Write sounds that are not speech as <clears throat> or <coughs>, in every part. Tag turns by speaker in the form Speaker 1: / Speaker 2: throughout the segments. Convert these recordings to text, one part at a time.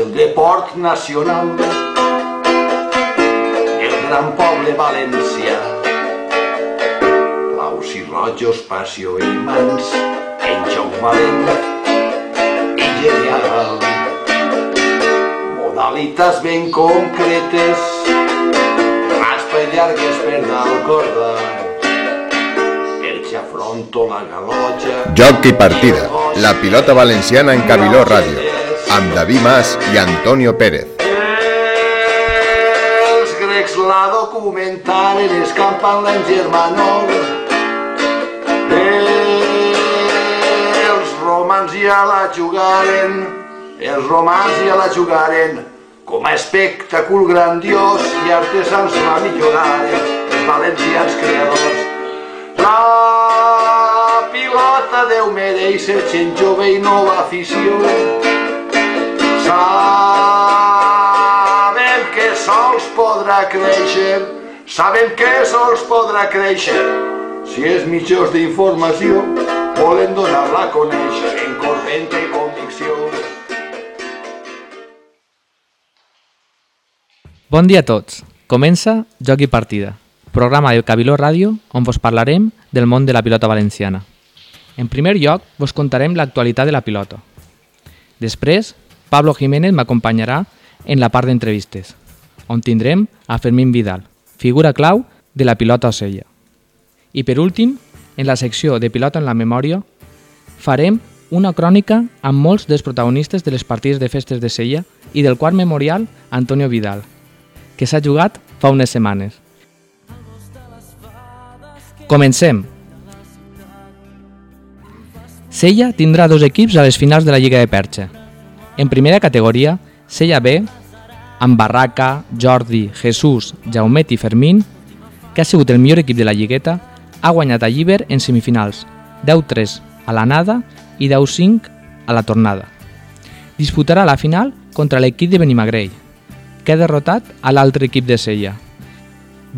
Speaker 1: el deport nacional. El gran poble valencià. Blaus i rojos, passió i mans, en joc valent i genial. Modalitats ben concretes, raspa i llargues per dalt corda, afronto la galotxa...
Speaker 2: Joc i partida, la pilota valenciana en Cabiló Ràdio, amb David Mas i Antonio Pérez.
Speaker 1: Els grecs la documentaren escampant-la en germanol. Els romans ja la jugaren, els romans ja la jugaren, com a espectacle grandiós i artesans la milloraren, els valencians creadors. La pilota Déu mereix ser gent jove i nova afició. Sabem que sols podrà créixer, sabem que sols podrà créixer. Si és mitjors d'informació, volen donar-la a conèixer en correnta i convicció.
Speaker 3: Bon dia a tots. Comença Joc i Partida, programa de Cabiló Ràdio on vos parlarem del món de la pilota valenciana. En primer lloc, vos contarem l'actualitat de la pilota. Després, Pablo Jiménez m'acompanyarà en la part d'entrevistes, on tindrem a Fermín Vidal, figura clau de la pilota ocella. I per últim, en la secció de pilota en la memòria, farem una crònica amb molts dels protagonistes de les partides de festes de Sella i del quart memorial Antonio Vidal, que s'ha jugat fa unes setmanes. Comencem! Sella tindrà dos equips a les finals de la Lliga de Perxa. En primera categoria, Sella B, amb Barraca, Jordi, Jesús, Jaumet i Fermín, que ha sigut el millor equip de la Lligueta, ha guanyat a Lliber en semifinals, 10-3 a l'anada i 10-5 a la tornada. Disputarà la final contra l'equip de Benimagrell, que ha derrotat a l'altre equip de Sella.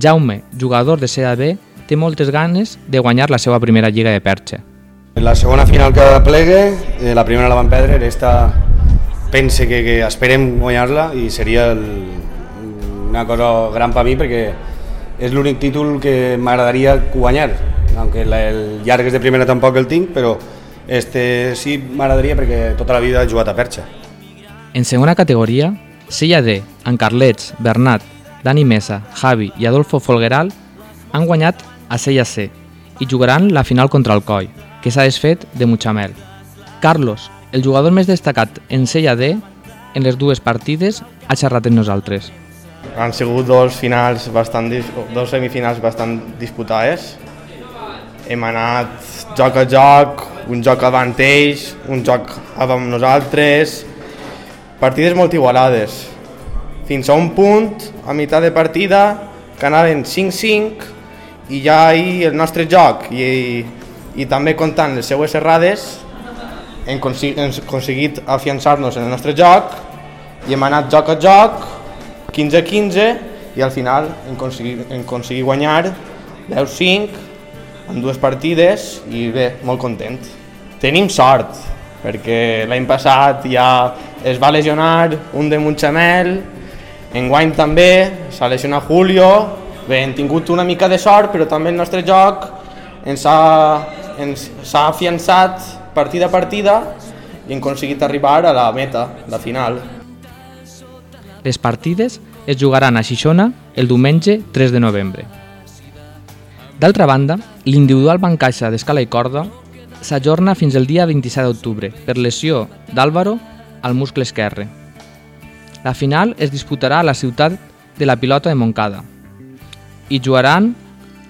Speaker 3: Jaume, jugador de Sella B, té moltes ganes de guanyar la seva primera lliga de perxa.
Speaker 4: La segona final que plegue, eh, la primera la van perdre, esta pense que, que esperem guanyar-la i seria el, una cosa gran per mi perquè és l'únic títol que m'agradaria guanyar, aunque el llargues de primera tampoc el tinc, però este sí m'agradaria perquè tota la vida he jugat a perxa.
Speaker 3: En segona categoria, Sella D, en Carlets, Bernat, Dani Mesa, Javi i Adolfo Folgueral han guanyat a Sella C i jugaran la final contra el Coi, que s'ha desfet de Mutxamel. Carlos, el jugador més destacat en Sella D, en les dues partides, ha xerrat amb nosaltres.
Speaker 5: Han sigut dos finals bastant, dos semifinals bastant disputades. Hem anat joc a joc, un joc avant ells, un joc amb nosaltres, partides molt igualades. Fins a un punt, a meitat de partida, que anaven 5-5 i ja ahir el nostre joc i, i també comptant les seues errades hem, consegui, hem aconseguit afiançar-nos en el nostre joc i hem anat joc a joc 15-15 i al final hem aconseguit, hem aconseguit guanyar 10-5 en dues partides i bé, molt content. Tenim sort, perquè l'any passat ja es va lesionar un de Montxamel, enguany també s'ha lesionat Julio, Bé, hem tingut una mica de sort, però també el nostre joc ens ha, ens s'ha afiançat partida a partida i hem aconseguit arribar a la meta, la final.
Speaker 3: Les partides es jugaran a Xixona el diumenge 3 de novembre. D'altra banda, l'individual bancaixa d'escala i corda s'ajorna fins el dia 27 d'octubre per lesió d'Àlvaro al muscle esquerre. La final es disputarà a la ciutat de la pilota de Moncada, i jugaran,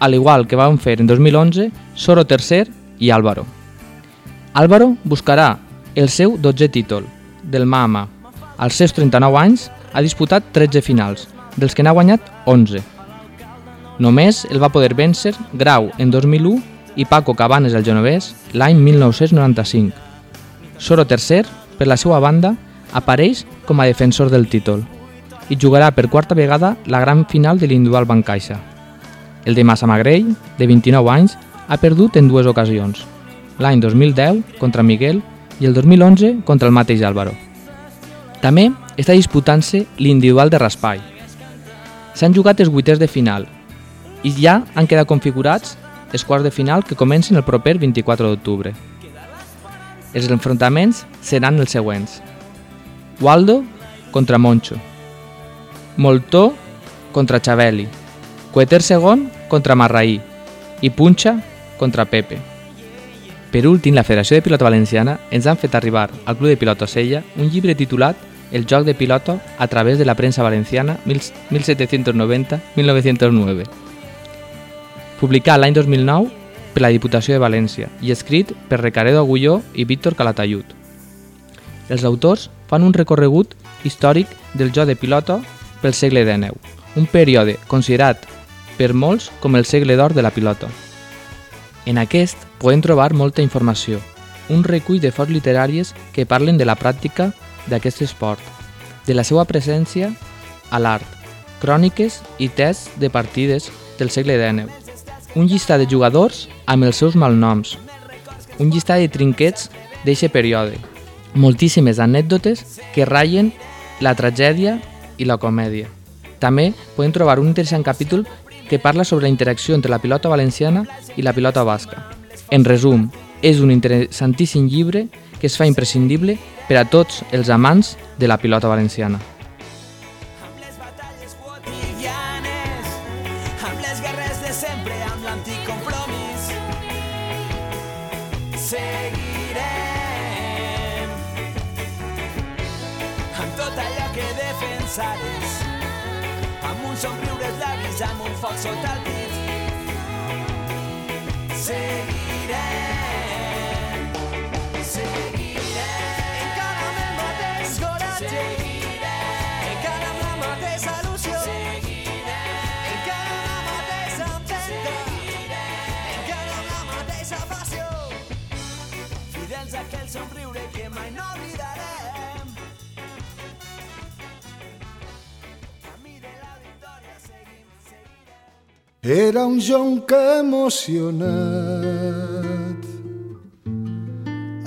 Speaker 3: al igual que van fer en 2011, Soro III i Álvaro. Álvaro buscarà el seu 12è títol del Mama. Als seus 39 anys ha disputat 13 finals, dels que n'ha guanyat 11. Només el va poder vèncer Grau en 2001 i Paco Cabanes el genovès l'any 1995. Soro III, per la seva banda, apareix com a defensor del títol i jugarà per quarta vegada la gran final de l'individual Bancaixa. El de Massamagrell, de 29 anys, ha perdut en dues ocasions, l'any 2010 contra Miguel i el 2011 contra el mateix Álvaro. També està disputant-se l'individual de raspall. S'han jugat els vuiters de final i ja han quedat configurats els quarts de final que comencen el proper 24 d'octubre. Els enfrontaments seran els següents. Waldo contra Moncho. Moltó contra Xaveli. Coeter segon contra Marraí. I Punxa contra Pepe. Per últim, la Federació de Pilota Valenciana ens han fet arribar al Club de Pilota Sella un llibre titulat El joc de pilota a través de la premsa valenciana 1790-1909, publicat l'any 2009 per la Diputació de València i escrit per Recaredo Agulló i Víctor Calatayud. Els autors fan un recorregut històric del joc de pilota pel segle XIX, un període considerat per molts com el segle d'or de la pilota. En aquest podem trobar molta informació, un recull de fonts literàries que parlen de la pràctica d'aquest esport, de la seva presència a l'art, cròniques i tests de partides del segle XIX, un llistat de jugadors amb els seus malnoms, un llistat de trinquets d'eixe període, moltíssimes anècdotes que ratllen la tragèdia i la comèdia. També podem trobar un interessant capítol que parla sobre la interacció entre la pilota valenciana i la pilota basca. En resum, és un interessantíssim llibre que es fa imprescindible per a tots els amants de la pilota valenciana.
Speaker 6: Era un jonc emocionat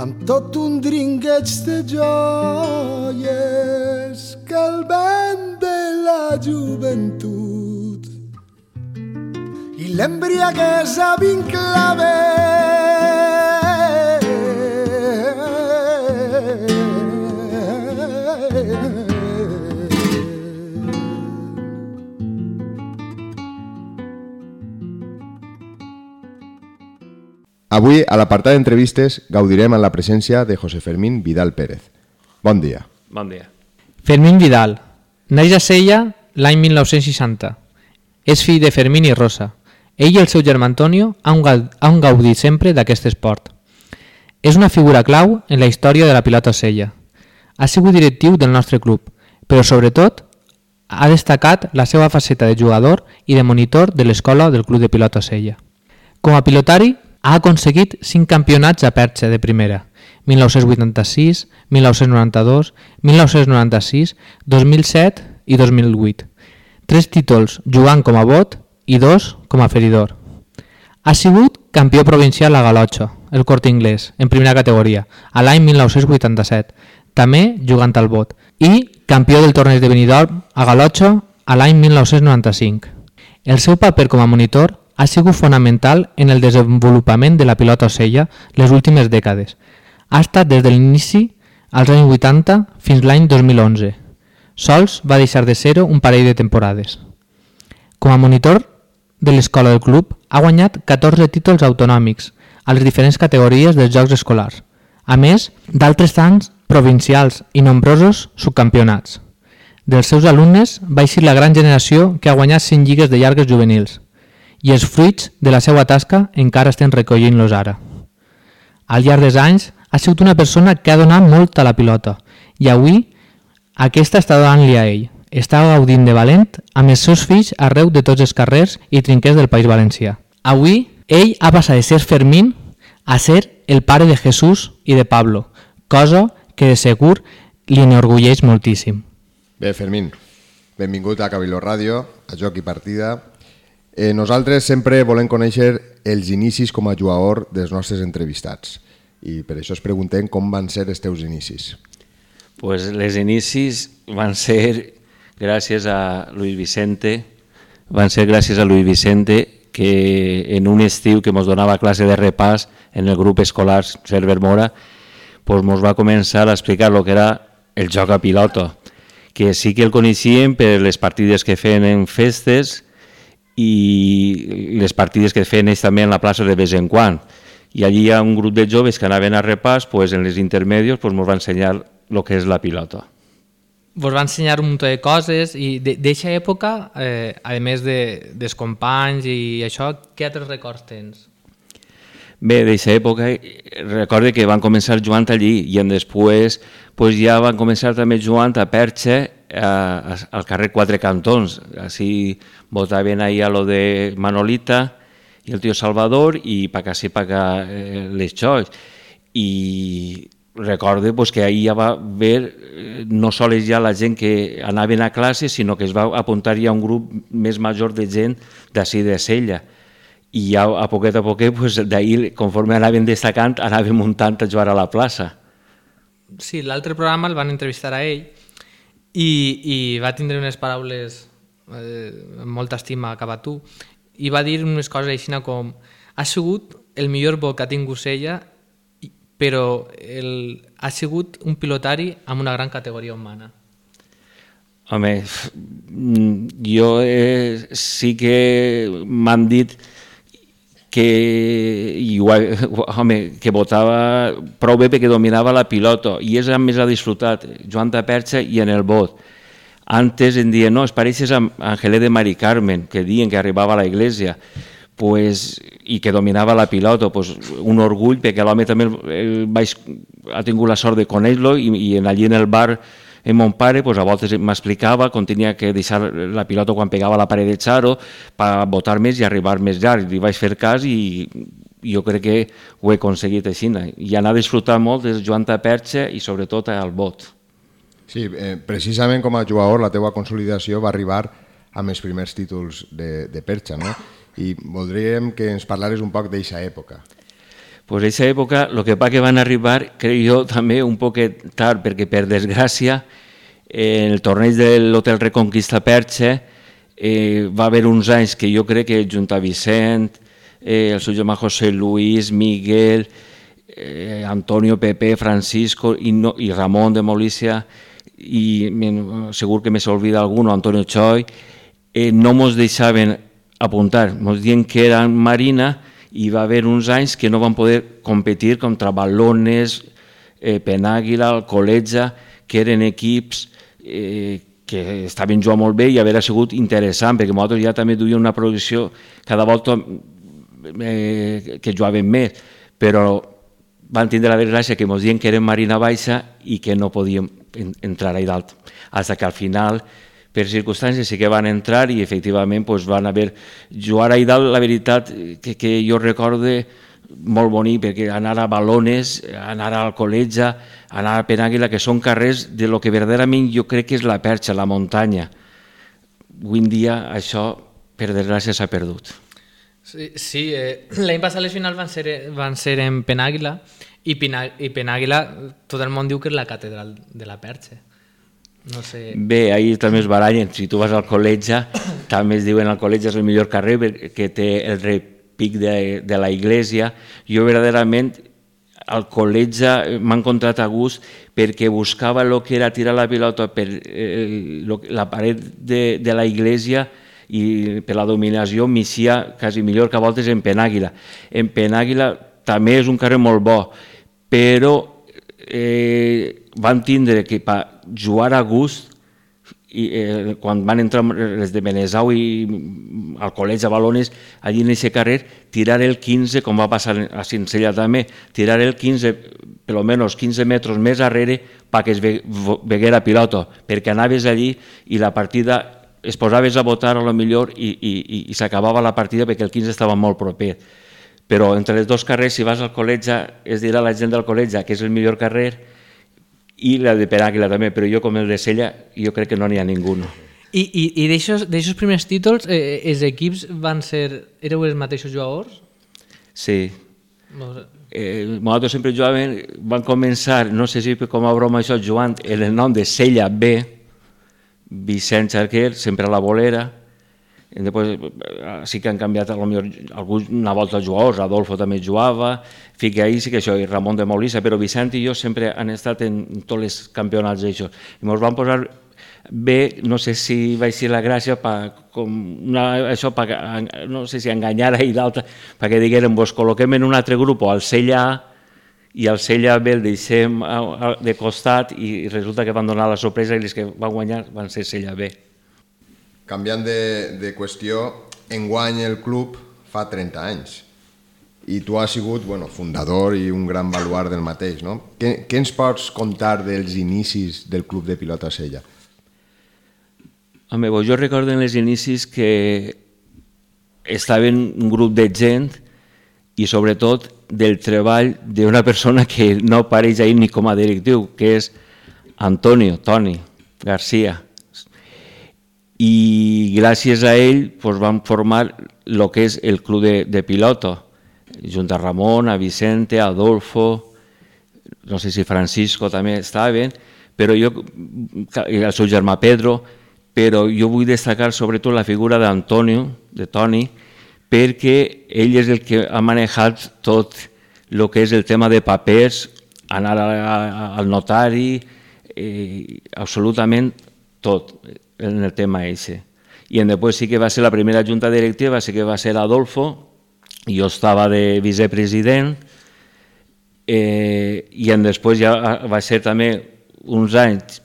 Speaker 6: amb tot un dringueig de joies que el vent de la joventut i l'embriaguesa vinclave
Speaker 2: Avui, a l'apartat d'entrevistes, gaudirem en la presència de José Fermín Vidal Pérez. Bon dia.
Speaker 7: Bon dia.
Speaker 3: Fermín Vidal. Naix a Sella l'any 1960. És fill de Fermín i Rosa. Ell i el seu germà Antonio han, gau- han gaudit sempre d'aquest esport. És una figura clau en la història de la pilota Sella. Ha sigut directiu del nostre club, però sobretot ha destacat la seva faceta de jugador i de monitor de l'escola del Club de Pilota Sella. Com a pilotari, ha aconseguit 5 campionats a perxa de primera, 1986, 1992, 1996, 2007 i 2008. Tres títols jugant com a bot i dos com a feridor. Ha sigut campió provincial a Galotxo, el Corte Inglés, en primera categoria, a l'any 1987, també jugant al bot, i campió del torneig de Benidorm a Galotxo a l'any 1995. El seu paper com a monitor ha sigut fonamental en el desenvolupament de la pilota ocella les últimes dècades. Ha estat des de l'inici, als anys 80, fins l'any 2011. Sols va deixar de ser-ho un parell de temporades. Com a monitor de l'escola del club, ha guanyat 14 títols autonòmics a les diferents categories dels Jocs Escolars, a més d'altres anys provincials i nombrosos subcampionats. Dels seus alumnes va eixir la gran generació que ha guanyat 5 lligues de llargues juvenils i els fruits de la seva tasca encara estem recollint-los ara. Al llarg dels anys ha sigut una persona que ha donat molt a la pilota i avui aquesta està donant-li a ell. Està gaudint de valent amb els seus fills arreu de tots els carrers i trinquers del País Valencià. Avui, ell ha passat de ser Fermín a ser el pare de Jesús i de Pablo, cosa que de segur li enorgulleix moltíssim.
Speaker 2: Bé, Fermín, benvingut a Cabiló Ràdio, a Joc i Partida. Eh, nosaltres sempre volem conèixer els inicis com a jugador dels nostres entrevistats i per això es preguntem com van ser els teus inicis.
Speaker 7: Pues les inicis van ser gràcies a Luis Vicente, van ser gràcies a Luis Vicente que en un estiu que ens donava classe de repàs en el grup escolar Cerver Mora, pues va començar a explicar el que era el joc a pilota, que sí que el coneixíem per les partides que feien en festes i les partides que feien ells també en la plaça de vez en quan. I allí hi ha un grup de joves que anaven a repàs, pues en les intermedios pues mos va ensenyar el que és la pilota.
Speaker 8: Vos va ensenyar un munt de coses i d'eixa època, eh, a més de, dels companys i això, què altres records tens?
Speaker 7: Bé, d'aquesta època eh, recorde que van començar jugant allí i en després pues, ja van començar també jugant a Perxe al carrer Quatre Cantons. Així votaven ahí a lo de Manolita i el tio Salvador i pa casi pa acá eh, les xois. I recorde pues, que ahir ja va haver eh, no sols ja la gent que anaven a classe, sinó que es va apuntar ja un grup més major de gent d'ací de Sella i ja a poquet a poquet, pues, d'ahir, conforme anaven destacant, anaven muntant a jugar a la plaça.
Speaker 8: Sí, l'altre programa el van entrevistar a ell i, i va tindre unes paraules eh, amb molta estima cap a tu i va dir unes coses així com ha sigut el millor bo que ha tingut ella però el, ha sigut un pilotari amb una gran categoria humana.
Speaker 7: Home, jo eh, sí que m'han dit que, i ho, ha- home, que votava prou bé perquè dominava la pilota i és amb més ha disfrutat, Joan de Perxa i en el vot. Antes en diuen, no, es pareixes a Angelé de Mari Carmen, que diuen que arribava a la iglesia, pues, i que dominava la pilota, pues, un orgull, perquè l'home també el vaig, ha tingut la sort de conèixer-lo i, i allí en el bar en mon pare pues, a voltes m'explicava com tenia que deixar la pilota quan pegava la paret de Charo per botar més i arribar més llarg. Li vaig fer cas i jo crec que ho he aconseguit així. I anar a disfrutar molt des Joan Taperxa i sobretot al bot.
Speaker 2: Sí, eh, precisament com a jugador la teua consolidació va arribar amb els primers títols de, de perxa, no? I voldríem que ens parlares un poc d'eixa època.
Speaker 7: Pues esa época lo que pasa que van arribar, creo yo, també un poquet tard, perquè per desgràcia en el torneig de l'Hotel Reconquista Perche eh, va haver uns anys que jo crec que junt a Vicent, eh, el seu germà José Luis, Miguel, eh, Antonio Pepe, Francisco i, no, i Ramon de Molícia i segur que me s'olvida algun, Antonio Choi, eh, no mos deixaven apuntar, mos diuen que eren Marina i va haver uns anys que no van poder competir contra Balones, eh, Penàguila, Alcoletja, que eren equips eh, que estaven jugant molt bé i haver sigut interessant, perquè nosaltres ja també duíem una progressió cada volta eh, que jugaven més, però van tindre la desgràcia que ens diuen que eren Marina Baixa i que no podíem en, entrar ahí dalt. Hasta que al final, per circumstàncies, sí que van entrar i efectivament pues, van haver... Jugar ahí dalt, la veritat, que, que jo recorde molt bonic, perquè anar a Balones, anar al Col·letge, anar a Penàguila, que són carrers de lo que verdaderament jo crec que és la perxa, la muntanya. Avui en dia això, per desgràcia, s'ha perdut.
Speaker 8: Sí, sí eh, <clears throat> l'any passat les finals van ser, van ser en Penàguila i, Pina, i Penàguila tot el món diu que és la catedral de la Perxa. No sé...
Speaker 7: Bé, ahir també es barallen. Si tu vas al col·legi, <coughs> també es diuen al col·legi és el millor carrer perquè té el repic de, de la iglesia. Jo verdaderament al col·legi m'han encontrat a gust perquè buscava el que era tirar la pilota per eh, lo, la paret de, de la iglesia i per la dominació m'eixia quasi millor que a voltes en Penàguila. En Penàguila també és un carrer molt bo, però eh, van tindre que per jugar a gust i eh, quan van entrar les de Benesau i al col·legi a Balones, allí en aquest carrer, tirar el 15, com va passar a Cincella també, tirar el 15, per almenys 15 metres més darrere perquè es ve, veguera pilota, perquè anaves allí i la partida es posaves a votar a lo millor i, i, i, i s'acabava la partida perquè el 15 estava molt proper. Però entre els dos carrers, si vas al col·legi, es dirà la gent del col·legi que és el millor carrer i la de Penàguila també, però jo com el de Sella jo crec que no n'hi ha ningú.
Speaker 8: I, i, i d'aixòs primers títols, eh, els equips van ser... Éreu els mateixos jugadors?
Speaker 7: Sí,
Speaker 8: No sé.
Speaker 7: eh, nosaltres sempre jugàvem, van començar, no sé si com a broma això, jugant en el nom de Sella B, Vicent Xarquer, sempre a la bolera, i després eh, sí que han canviat a lo millor, alguns volta els jugadors, Adolfo també jugava, fica ahí sí que això, i Ramon de Molissa, però Vicent i jo sempre han estat en tots els campionats d'això. I ens van posar bé, no sé si va ser la gràcia pa, com una, això pa, no sé si enganyar i l'altre, perquè digueren, vos col·loquem en un altre grup, al Sella A, i al Sella B el deixem de costat i resulta que van donar la sorpresa i els que van guanyar van ser Sella B.
Speaker 2: Canviant de, de qüestió, enguany el club fa 30 anys i tu has sigut bueno, fundador i un gran baluart del mateix. No? Què, què ens pots contar dels inicis del club de pilota Sella?
Speaker 7: Home, jo recordo en els inicis que estaven un grup de gent i sobretot del treball d'una persona que no apareix ahir ni com a directiu, que és Antonio, Toni Garcia. I gràcies a ell pues, vam formar el que és el club de, de piloto, junt a Ramon, a Vicente, a Adolfo, no sé si Francisco també estaven, però jo, el seu germà Pedro, però jo vull destacar sobretot la figura d'Antonio, de Toni, perquè ell és el que ha manejat tot el que és el tema de papers, anar a, a, al notari, eh, absolutament tot en el tema ese. I en després sí que va ser la primera junta directiva, sí que va ser Adolfo, jo estava de vicepresident, eh, i en després ja va ser també uns anys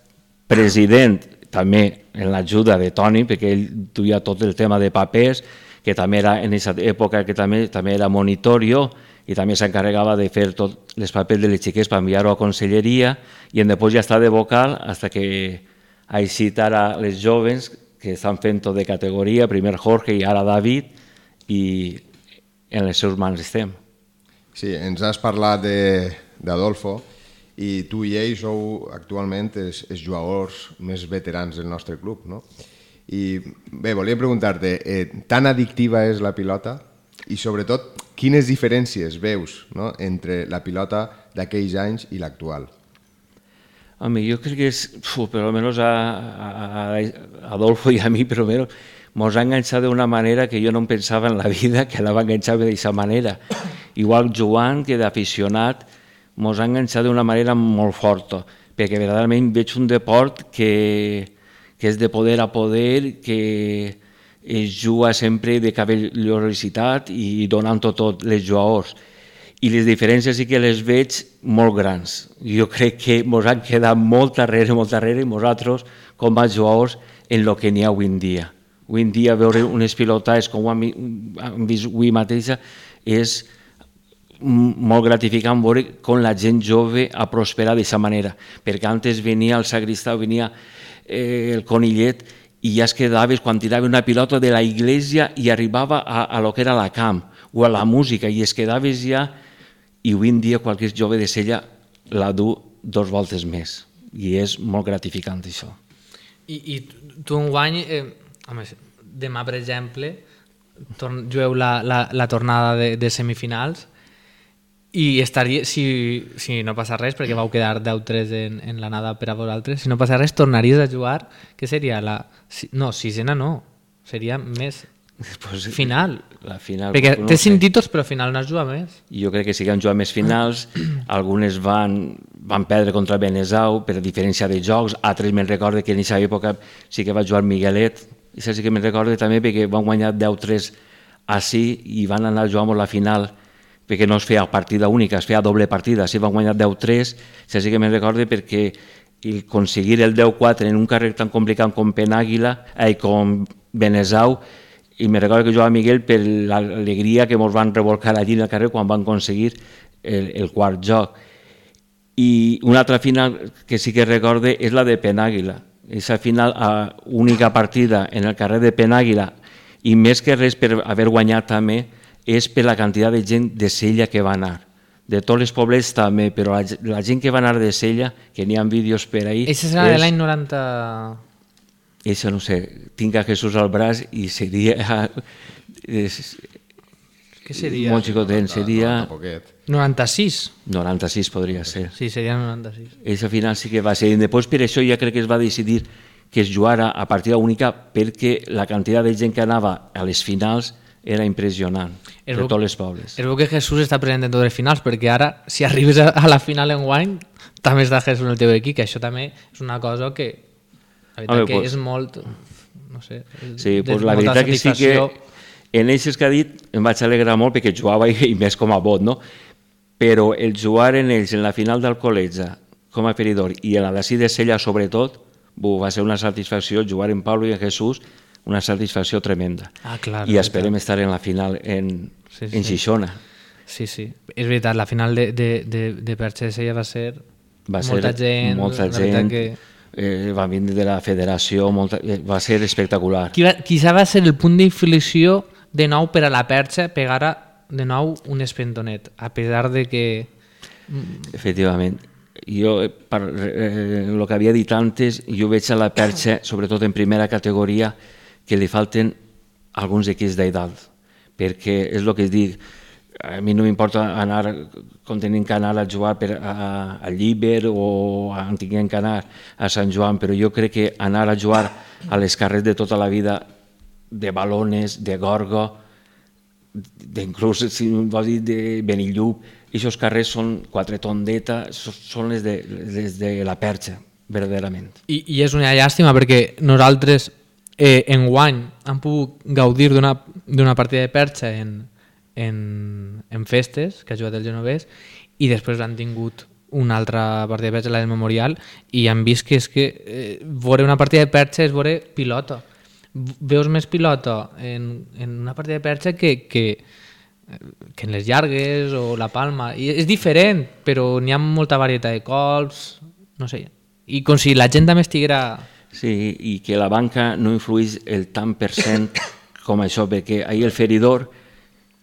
Speaker 7: president, també en l'ajuda de Toni, perquè ell duia tot el tema de papers, que també era en aquesta època que també, també era monitorio, i també s'encarregava de fer tots els papers de les xiquets per enviar-ho a conselleria, i en després ja està de vocal fins que ha citat a les joves que estan fent tot de categoria, primer Jorge i ara David, i en les seus mans estem.
Speaker 2: Sí, ens has parlat d'Adolfo i tu i ell sou actualment els, els jugadors més veterans del nostre club, no? I bé, volia preguntar-te, eh, tan addictiva és la pilota i sobretot quines diferències veus no? entre la pilota d'aquells anys i l'actual?
Speaker 7: Home, jo crec que és, fu, per almenys a, a, a Adolfo i a mi, però almenys mos ha enganxat d'una manera que jo no em pensava en la vida que la va enganxar d'aquesta manera. Igual jugant que d'aficionat, mos ha enganxat d'una manera molt forta, perquè verdaderament veig un deport que, que és de poder a poder, que es juga sempre de cavalloricitat i donant tot, tot les jugadors i les diferències sí que les veig molt grans. Jo crec que ens han quedat molt darrere, molt darrere, i nosaltres, com a jugadors, en el que n'hi ha avui en dia. Avui en dia veure unes pilotades com ho hem, vist avui mateixa és molt gratificant veure com la gent jove ha prosperat d'aquesta manera, perquè antes venia el sagristà, venia eh, el conillet i ja es quedaves quan tirava una pilota de la iglesia i arribava a, a lo que era la camp o a la música i es quedaves ja i avui en dia qualsevol jove de Sella la du dos voltes més i és molt gratificant això.
Speaker 8: I, i tu enguany, eh, home, demà, per exemple, torn, jueu la, la, la tornada de, de semifinals i estaria, si, si no passa res, perquè vau quedar 10-3 en, en l'anada per a vosaltres, si no passa res, tornaries a jugar, què seria? La, si, no, sisena no, seria més <laughs>
Speaker 7: Pues,
Speaker 8: final.
Speaker 7: La final
Speaker 8: perquè
Speaker 7: no
Speaker 8: té cinc títols, però al final no has jugat més.
Speaker 7: Jo crec que sí que han jugat més finals, <clears throat> algunes van, van perdre contra Benesau per diferència de jocs, altres me'n recordo que en aquesta època sí que va jugar Miguelet, i sí que me'n recordo també perquè van guanyar 10-3 així i van anar a jugar la final perquè no es feia partida única, es feia doble partida, així van guanyar 10-3, això sí que me'n recordo perquè el aconseguir el 10-4 en un carrer tan complicat com Penàguila, eh, com Benesau, i me recordo que jugava Miguel per l'alegria que ens van revolcar allí en el carrer quan van aconseguir el, el quart joc. I una altra final que sí que recorde és la de Penàguila. Aquesta final, a única partida en el carrer de Penàguila, i més que res per haver guanyat també, és per la quantitat de gent de Sella que va anar. De tots els poblets també, però la, la gent que va anar de Sella, que n'hi ha vídeos per ahir...
Speaker 8: Això serà de
Speaker 7: és-
Speaker 8: l'any 90...
Speaker 7: Això no sé, tinc a Jesús al braç i seria... És,
Speaker 8: Què seria?
Speaker 7: molt xicotet, seria
Speaker 2: Poquet.
Speaker 8: 96.
Speaker 7: 96 podria ser.
Speaker 8: Sí, seria 96.
Speaker 7: Eixa final sí que va ser. I després per això ja crec que es va decidir que es jugara a partida única perquè la quantitat de gent que anava a les finals era impressionant,
Speaker 8: Es
Speaker 7: de tots els pobles.
Speaker 8: Es veu que Jesús està present en totes les finals, perquè ara, si arribes a, a la final en guany, també està Jesús en el teu equip, que això també és una cosa que, la veritat
Speaker 7: Home,
Speaker 8: que
Speaker 7: pues-
Speaker 8: és molt, no sé,
Speaker 7: Sí,
Speaker 8: de
Speaker 7: pues la veritat que sí que en ells que ha dit em vaig alegrar molt perquè jugava i, i més com a bot, no? Però el jugar en ells en la final del col·legi com a feridor i en la d'ací de Sella sobretot, bu, va ser una satisfacció jugar en Pablo i en Jesús, una satisfacció tremenda.
Speaker 8: Ah, clar,
Speaker 7: I esperem estar en la final en,
Speaker 8: Sí, sí.
Speaker 7: en Xixona.
Speaker 8: Sí, sí, és veritat, la final de, de, de, de Perche de Sella va ser
Speaker 7: Va ser
Speaker 8: molta gent,
Speaker 7: molta gent
Speaker 8: que...
Speaker 7: eh, va vindre de la federació, molta, eh, va ser espectacular.
Speaker 8: Qui va, quizá va ser el punt d'inflexió de nou per a la Perxa pegar de nou un espentonet, a pesar de que...
Speaker 7: Efectivament. Jo, eh, per eh, el que havia dit antes, jo veig a la perxa, sobretot en primera categoria, que li falten alguns equips d'edat, perquè és el que es dic, a mi no m'importa anar, com tenim que anar a jugar per, a, a Lliber o a, tinguem que anar a Sant Joan, però jo crec que anar a jugar a les carrers de tota la vida, de Balones, de Gorgo, d'inclús, si vols dir, de Benillup, aquests carrers són quatre tondeta, so- són les de, les de la perxa, verdaderament.
Speaker 8: I, I és una llàstima perquè nosaltres eh, en guany hem pogut gaudir d'una partida de perxa en, en, en festes que ha jugat el Genovès i després han tingut una altra partida de perxa, la del Memorial, i han vist que és que eh, veure una partida de perxa és veure pilota. Veus més pilota en, en una partida de perxa que, que, que en les llargues o la palma. I és diferent, però n'hi ha molta varietat de colps, no sé. I com si la gent també estiguera...
Speaker 7: Sí, i que la banca no influís el tant per cent com això, perquè ahir el feridor,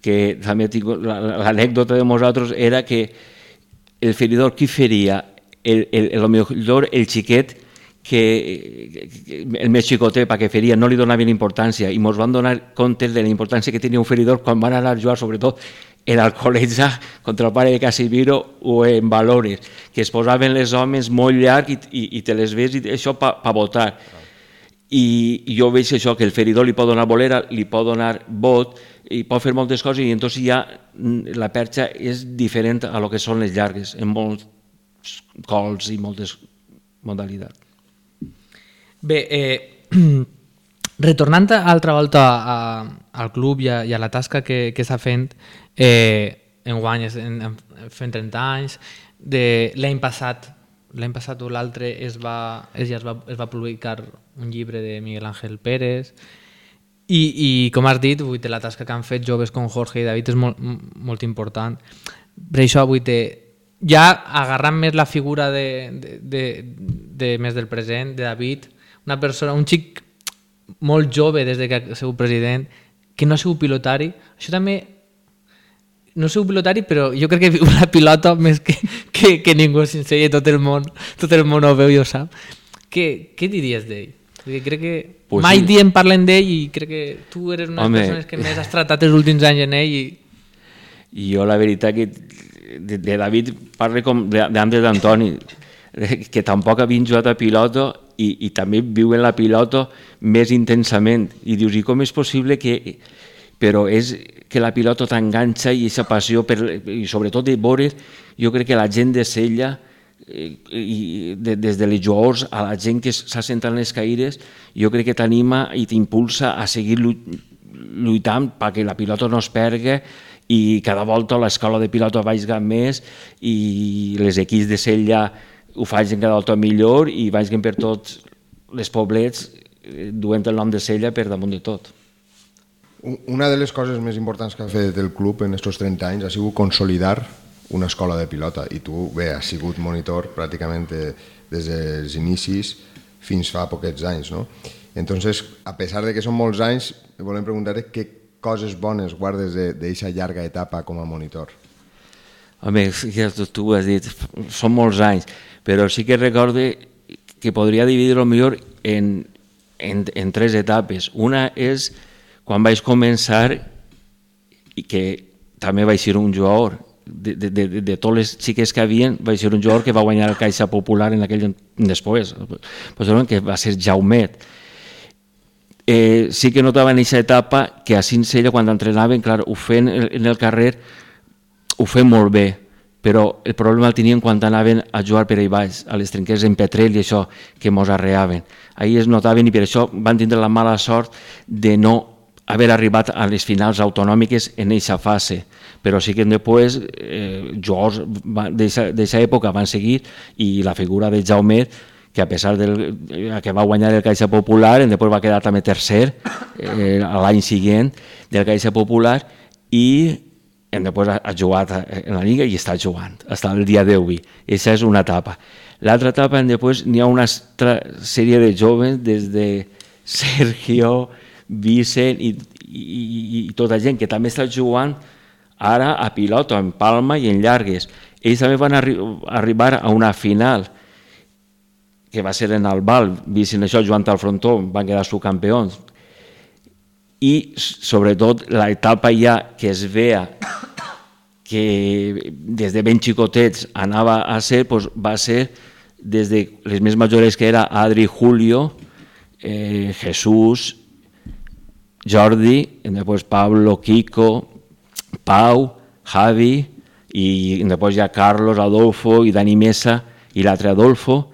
Speaker 7: que també tinc la- la- l'anècdota de nosaltres, era que el feridor qui feria? El, el, el, millor el xiquet que, que el més xicotet perquè feria no li donaven importància i ens van donar compte de la importància que tenia un feridor quan van anar a jugar sobretot en col·legi <laughs> contra el pare de Casimiro o en valores, que es posaven les homes molt llarg i, i, i te les ves i això pa votar. I, I jo veig això, que el feridor li pot donar bolera, li pot donar bot, i pot fer moltes coses i entonces ja mm, la perxa és diferent a lo que són les llargues, en molts cols i moltes modalitats.
Speaker 8: Bé, eh, <clears throat> retornant altra volta a, al club i a, i a la tasca que, que està fent, eh, en guany en, en, fent 30 anys, de l'any passat, l'any passat o l'altre es va, es, ja es, va, es va publicar un llibre de Miguel Ángel Pérez i, i com has dit, vull la tasca que han fet joves com Jorge i David és molt, molt important. Per això vull dir, ja agarrant més la figura de, de, de, de més del present, de David, una persona, un xic molt jove des de que ha sigut president, que no ha sigut pilotari, això també no sigut pilotari, però jo crec que viu la pilota més que, que, que ningú s'ensenya tot el món, tot el món ho veu i ho sap. Què, què diries d'ell? Perquè crec que
Speaker 7: Pues
Speaker 8: mai
Speaker 7: sí.
Speaker 8: diem parlen d'ell i crec que tu eres una de
Speaker 7: Home.
Speaker 8: les persones que més has tratat els últims anys en ell i
Speaker 7: I jo la veritat que de, de David parle com de- d'antes d'Antoni, eh, que tampoc havien jugat a pilota i, i també viuen la pilota més intensament. I dius, i com és possible que... Però és que la pilota t'enganxa i aquesta passió, per, i sobretot de veure, jo crec que la gent de Sella, i de, des de les jugadors a la gent que s'ha sentat en les caires, jo crec que t'anima i t'impulsa a seguir llu- lluitant perquè la pilota no es perga i cada volta l'escola de pilota vagi més i les equips de Sella ho facin cada volta millor i vagin per tots les poblets eh, duent el nom de Sella per damunt de tot.
Speaker 2: Una de les coses més importants que ha fet el club en aquests 30 anys ha sigut consolidar una escola de pilota i tu, bé, has sigut monitor pràcticament eh, des dels inicis fins fa poquets anys, no? Entonces, a pesar de que són molts anys, volem preguntar què coses bones guardes d'aquesta llarga etapa com a monitor.
Speaker 7: Home, ja tu, tu has dit, són molts anys, però sí que recorde que podria dividir-ho millor en, en, en tres etapes. Una és quan vaig començar i que també va ser un jugador de, de, de, de, totes les xiques que havien, va ser un jugador que va guanyar el Caixa Popular en aquell després, posteriorment, que va ser Jaumet. Eh, sí que notava en aquesta etapa que a Cincella, quan entrenaven, clar, ho feien en el carrer, ho feien molt bé, però el problema el tenien quan anaven a jugar per ahí baix, a les trinquers en Petrel i això, que mos arreaven. Ahir es notaven i per això van tindre la mala sort de no haver arribat a les finals autonòmiques en aquesta fase, però sí que després eh, jugadors d'aquesta època van seguir i la figura de Jaume que a pesar del que va guanyar el Caixa Popular, després va quedar també tercer eh, l'any següent del Caixa Popular i hem després ha, jugat en la Lliga i està jugant, fins el dia d'avui. Aquesta és una etapa. L'altra etapa, després, n'hi ha una sèrie de joves, des de Sergio, Vicent i, i, i tota gent que també està jugant ara a pilota, en palma i en llargues. Ells també van arri arribar a una final que va ser en Val, Vicent això jugant al frontó, van quedar subcampions. I sobretot l'etapa ja que es veia que des de ben xicotets anava a ser, doncs va ser des de les més majores que era Adri Julio, eh, Jesús, Jordi, després Pablo, Kiko, Pau, Javi, i després ja Carlos, Adolfo i Dani Mesa i l'altre Adolfo,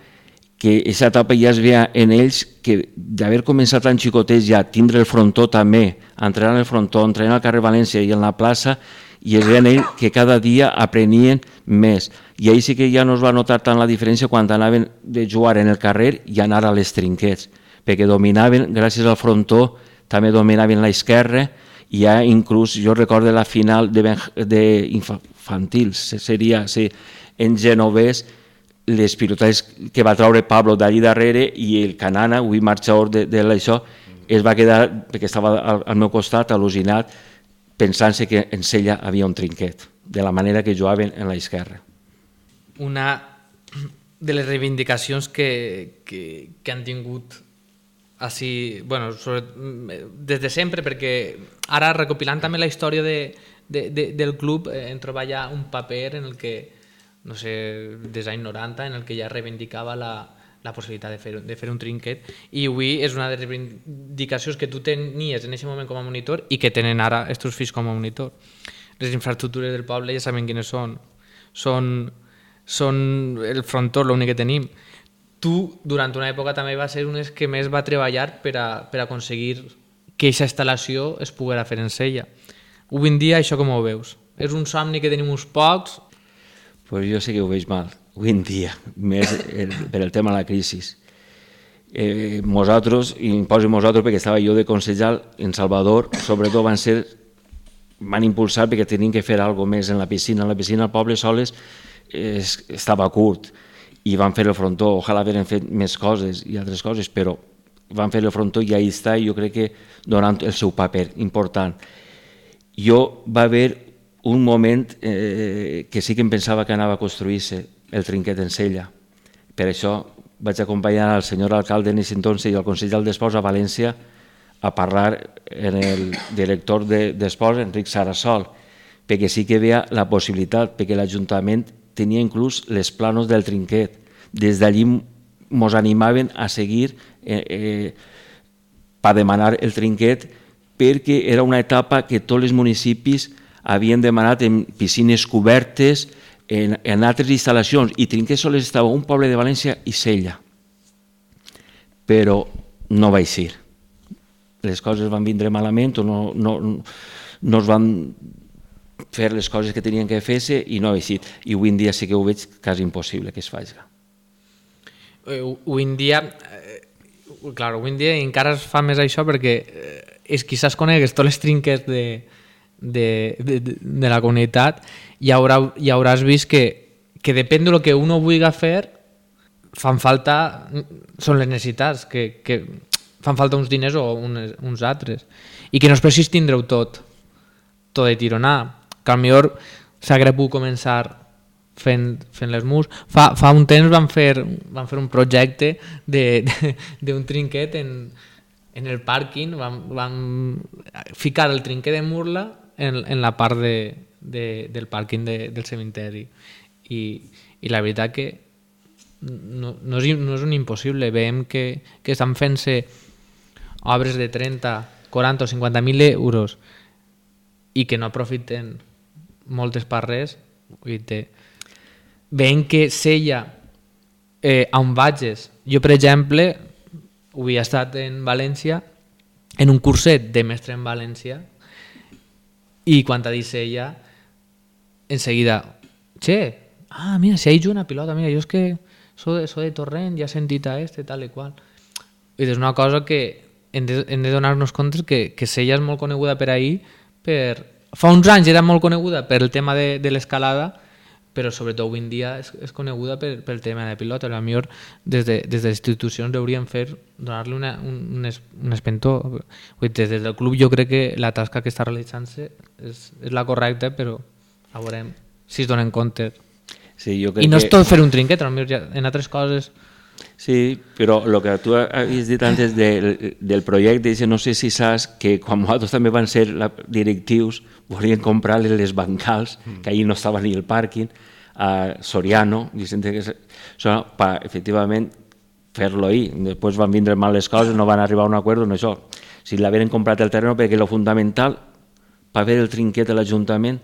Speaker 7: que aquesta etapa ja es veia en ells que d'haver començat tan xicotets ja tindre el frontó també, entrenar en el frontó, entrenar al carrer València i en la plaça, i es veien ells que cada dia aprenien més. I ahir sí que ja no es va notar tant la diferència quan anaven de jugar en el carrer i anar a les trinquets, perquè dominaven, gràcies al frontó, també dominaven la esquerra, i ja inclús, jo recordo la final d'infantils, seria sí, en genovès, les pilotades que va treure Pablo d'allí darrere i el Canana, avui marxador de, de l'això, es va quedar, perquè estava al, al meu costat, al·lucinat, pensant-se que en Sella havia un trinquet, de la manera que jugaven en la esquerra.
Speaker 8: Una de les reivindicacions que, que, que han tingut així, bueno, sobre, des de sempre, perquè ara recopilant també la història de, de, de, del club eh, en ja un paper en el que, no sé, des anys 90, en el que ja reivindicava la, la possibilitat de fer, de fer un trinquet i avui és una de les reivindicacions que tu tenies en aquest moment com a monitor i que tenen ara els teus fills com a monitor. Les infraestructures del poble ja saben quines són. Són, són el frontó, l'únic que tenim tu durant una època també va ser un dels que més va treballar per, a, per aconseguir que aquesta instal·lació es poguera fer en sella. Avui en dia això com ho veus? És un somni que tenim uns pocs?
Speaker 7: Pues jo sé que ho veig mal, avui en dia, més el, per el tema de la crisi. Eh, nosaltres, i em poso nosaltres perquè estava jo de consellal en Salvador, sobretot van ser van impulsar perquè tenien que fer alguna més en la piscina. En la piscina al poble soles eh, estava curt i van fer el frontó, ojalà hagueren fet més coses i altres coses, però van fer el frontó i ahí està, i jo crec que donant el seu paper important. Jo va haver un moment eh, que sí que em pensava que anava a construir-se el trinquet en Sella. Per això vaig acompanyar al senyor alcalde en entonces i al Consell d'Esports a València a parlar en el director d'Esports, de, Enric Sarasol, perquè sí que veia la possibilitat, perquè l'Ajuntament tenia inclús les planos del trinquet. Des d'allí ens animaven a seguir eh, eh, per demanar el trinquet perquè era una etapa que tots els municipis havien demanat en piscines cobertes, en, en altres instal·lacions, i Trinquet sols estava un poble de València i Sella. Però no va ser. Les coses van vindre malament o no, no, no es van fer les coses que tenien que fer-se i no ha eixit. I avui en dia sí que ho veig quasi impossible que es faci.
Speaker 8: Eh, avui en dia, eh, clar, avui en dia encara es fa més això perquè eh, és qui saps conegues tots els trinquets de, de, de, de la comunitat i haurà, i hauràs vist que, que depèn del que uno vulgui fer fan falta, són les necessitats que, que fan falta uns diners o uns, uns altres i que no es precís tindre-ho tot tot de tironar que al millor s'hagués pogut començar fent, fent les mus. Fa, fa un temps van fer, van fer un projecte d'un trinquet en, en el pàrquing, van, van ficar el trinquet de Murla en, en la part de, de, del pàrquing de, del cementeri. I, I la veritat que no, no, és, no és un impossible. Veiem que, que estan fent-se obres de 30, 40 o 50.000 euros i que no aprofiten moltes per res. Vull dir, veiem que Sella, eh, on vagis, jo per exemple, havia estat en València en un curset de mestre en València i quan t'ha dit Sella, en seguida, che, ah, mira, si hay una pilota, mira, jo és que soy de, soy de Torrent, ja he sentit a este, tal i qual. I és una cosa que hem de, de donar-nos compte que, que Sella és molt coneguda per ahir, per... Fa uns anys era molt coneguda per el tema de, de l'escalada, però sobretot avui en dia és, és coneguda per, pel tema de pilota. A millor des de, des de les institucions hauríem fer donar-li una, un, un, es, un espentó. Des del club jo crec que la tasca que està realitzant-se és, és la correcta, però a veurem si es donen compte.
Speaker 7: Sí, jo crec
Speaker 8: I no és
Speaker 7: que...
Speaker 8: tot fer un trinquet, potser ja en altres coses...
Speaker 7: Sí, però el que tu havies dit antes del, del projecte, dice, no sé si saps que quan nosaltres també van ser la, directius, volien comprar les bancals, que ahir no estava ni el pàrquing, a Soriano, Vicente, que és- això, per, efectivament, fer-lo ahir. Després van vindre mal les coses, no van arribar a un acord en això. Si l'haveren comprat el terreno, perquè lo fundamental per fer el trinquet a l'Ajuntament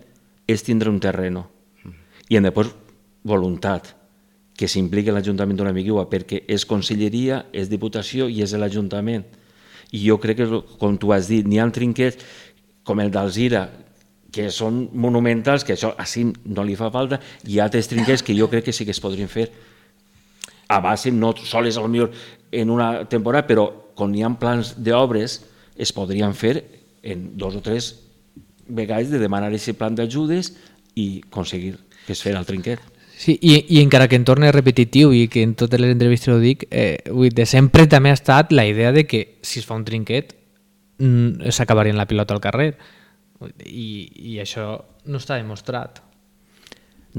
Speaker 7: és tindre un terreno. I en després, voluntat que s'impliqui l'Ajuntament d'una miquua, perquè és conselleria, és diputació i és l'Ajuntament. I jo crec que, com tu has dit, n'hi ha trinquets com el d'Alzira, que són monumentals, que això així no li fa falta, i hi ha altres trinquets que jo crec que sí que es podrien fer a base, no soles a lo millor en una temporada, però quan hi ha plans d'obres es podrien fer en dos o tres vegades de demanar aquest plan d'ajudes i aconseguir que es fes el trinquet.
Speaker 8: Sí, i, i encara que en torni repetitiu i que en totes les entrevistes ho dic, eh, vull de sempre també ha estat la idea de que si es fa un trinquet mm, s'acabaria la pilota al carrer i, i això no està demostrat.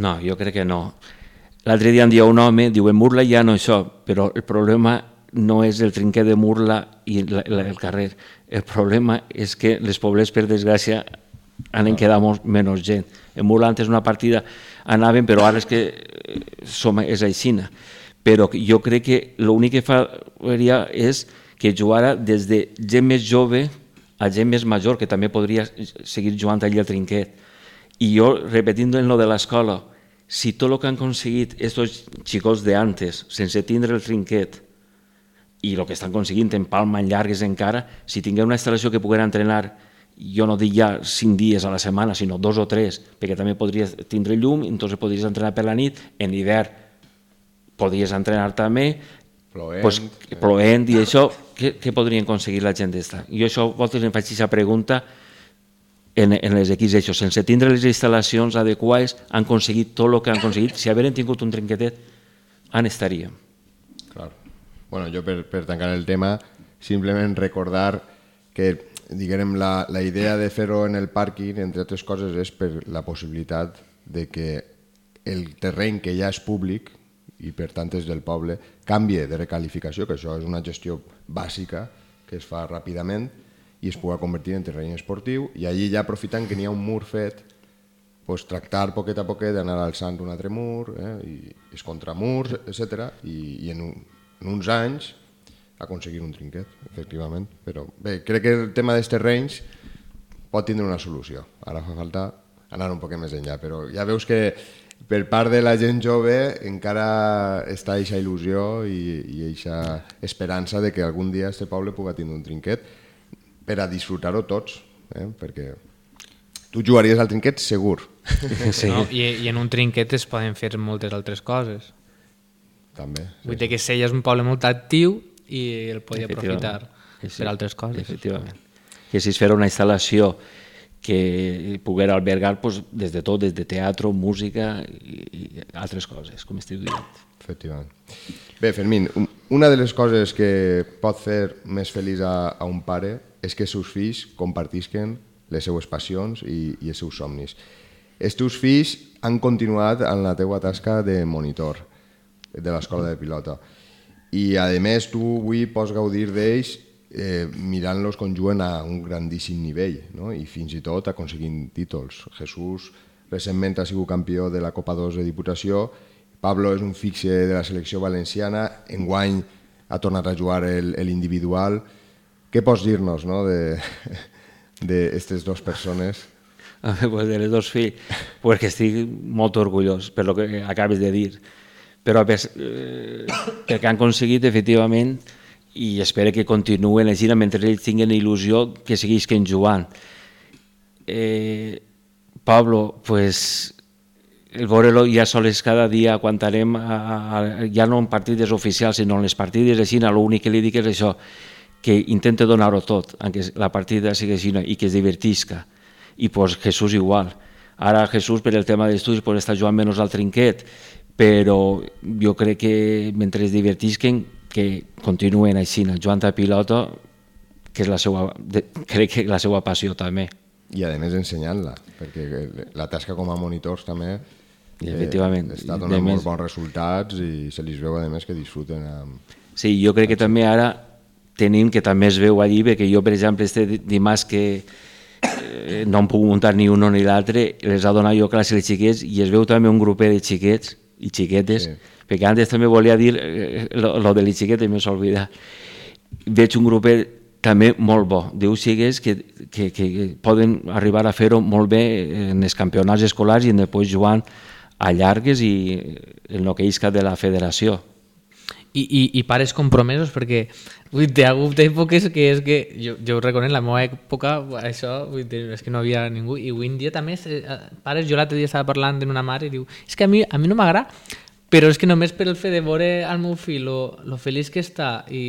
Speaker 7: No, jo crec que no. L'altre dia em dia un home, diu, en Murla ja no això, però el problema no és el trinquet de Murla i la, la, el carrer. El problema és que les pobles, per desgràcia, han en quedat menys gent. En Murla antes una partida anaven, però ara és que eh, som, és aixina. Però jo crec que l'únic que faria és que jugara des de gent més jove a gent més major, que també podria seguir jugant allí al trinquet. I jo, repetint en lo de l'escola, si tot el que han aconseguit estos xicots de antes, sense tindre el trinquet, i el que estan aconseguint en palma, en llargues encara, si tinguem una instal·lació que poguera entrenar, jo no dic ja cinc dies a la setmana, sinó dos o tres, perquè també podries tindre llum, entonces podries entrenar per la nit, en hivern podries entrenar també,
Speaker 2: Ploent,
Speaker 7: pues, ploent i això, què, què podrien aconseguir la gent d'esta? Jo això, vosaltres em faig aquesta pregunta en, en les equips d'això, sense tindre les instal·lacions adequades, han aconseguit tot el que han aconseguit. Si hagueren tingut un trinquetet, on estaríem?
Speaker 2: Clar. Bueno, jo per, per tancar el tema, simplement recordar que diguem, la, la idea de fer-ho en el pàrquing, entre altres coses, és per la possibilitat de que el terreny que ja és públic i per tant és del poble, canvie de recalificació, que això és una gestió bàsica que es fa ràpidament i es pugui convertir en terreny esportiu i allí ja aprofitant que n'hi ha un mur fet pues, tractar poquet a poquet d'anar alçant un altre mur eh, i els contramurs, etc. I, i en, un, en uns anys aconseguir un trinquet, efectivament. Però bé, crec que el tema dels terrenys pot tindre una solució. Ara fa falta anar un poc més enllà, però ja veus que per part de la gent jove encara està eixa il·lusió i, i eixa esperança de que algun dia este poble pugui tindre un trinquet per a disfrutar-ho tots, eh? perquè tu jugaries al trinquet segur. <laughs>
Speaker 7: Sí.
Speaker 8: No? I, I en un trinquet es poden fer moltes altres coses.
Speaker 2: També.
Speaker 8: Vull dir que Sella és un poble molt actiu i el podia aprofitar
Speaker 7: Sí, sí.
Speaker 8: per altres coses.
Speaker 7: Efectivament. Que si es fera una instal·lació que poguera albergar pues, des de tot, des de teatre, música i, i altres coses, com estic dient.
Speaker 2: Efectivament. Bé, Fermín, un- una de les coses que pot fer més feliç a, a un pare és que els seus fills compartisquen les seues passions i, i els seus somnis. Els teus fills han continuat en la teua tasca de monitor de l'escola de pilota i a més tu avui pots gaudir d'ells eh, mirant-los com juguen a un grandíssim nivell no? i fins i tot aconseguint títols. Jesús recentment ha sigut campió de la Copa 2 de Diputació, Pablo és un fixe de la selecció valenciana, enguany ha tornat a jugar l'individual. Què pots dir-nos no, d'aquestes <laughs> dues persones? <laughs>
Speaker 7: Pues de les dos fills, pues que estic molt orgullós per lo que acabes de dir. Però per, eh, perquè han aconseguit, efectivament, i espero que continuen així mentre ells tinguin il·lusió que seguisquen jugant. Eh, Pablo, pues, el veure-lo ja sols cada dia quan anem a, a, ja no en partides oficials sinó en les partides així, l'únic que li dic és això, que intenta donar-ho tot, aunque la partida sigui així i que es divertisca. I pues Jesús igual. Ara Jesús per el tema d'estudis pues, està jugant menys al trinquet, però jo crec que mentre es divertisquen que continuen així, jugant a pilota, que és la seva, de, crec que la seva passió també.
Speaker 2: I a més ensenyant-la, perquè la tasca com a monitors també
Speaker 7: I, efectivament,
Speaker 2: està
Speaker 7: de
Speaker 2: donant
Speaker 7: més-
Speaker 2: molt bons resultats i se li veu a més que disfruten amb...
Speaker 7: Sí, jo crec que també ara tenim, que també es veu allí, perquè jo, per exemple, este di- dimarts que eh, no em puc muntar ni un ni l'altre, les ha donat jo classe als xiquets i es veu també un grupet de xiquets i xiquetes,
Speaker 2: Sí.
Speaker 7: perquè antes també volia dir eh, lo, lo de les xiquetes, m'he oblidat. Veig un grupet també molt bo, diu xiquets que, que, que poden arribar a fer-ho molt bé en els campionats escolars i en després jugant a llargues i en el que isca de la federació.
Speaker 8: I, i, i pares compromesos perquè vull dir, hi ha hagut èpoques que és que jo, jo ho reconec, la meva època això vull dir, és que no havia ningú i avui en dia també eh, pares, jo l'altre dia estava parlant amb una mare i diu és que a mi, a mi no m'agrada però és que només per el fet de veure al meu fill lo, lo feliç que està i,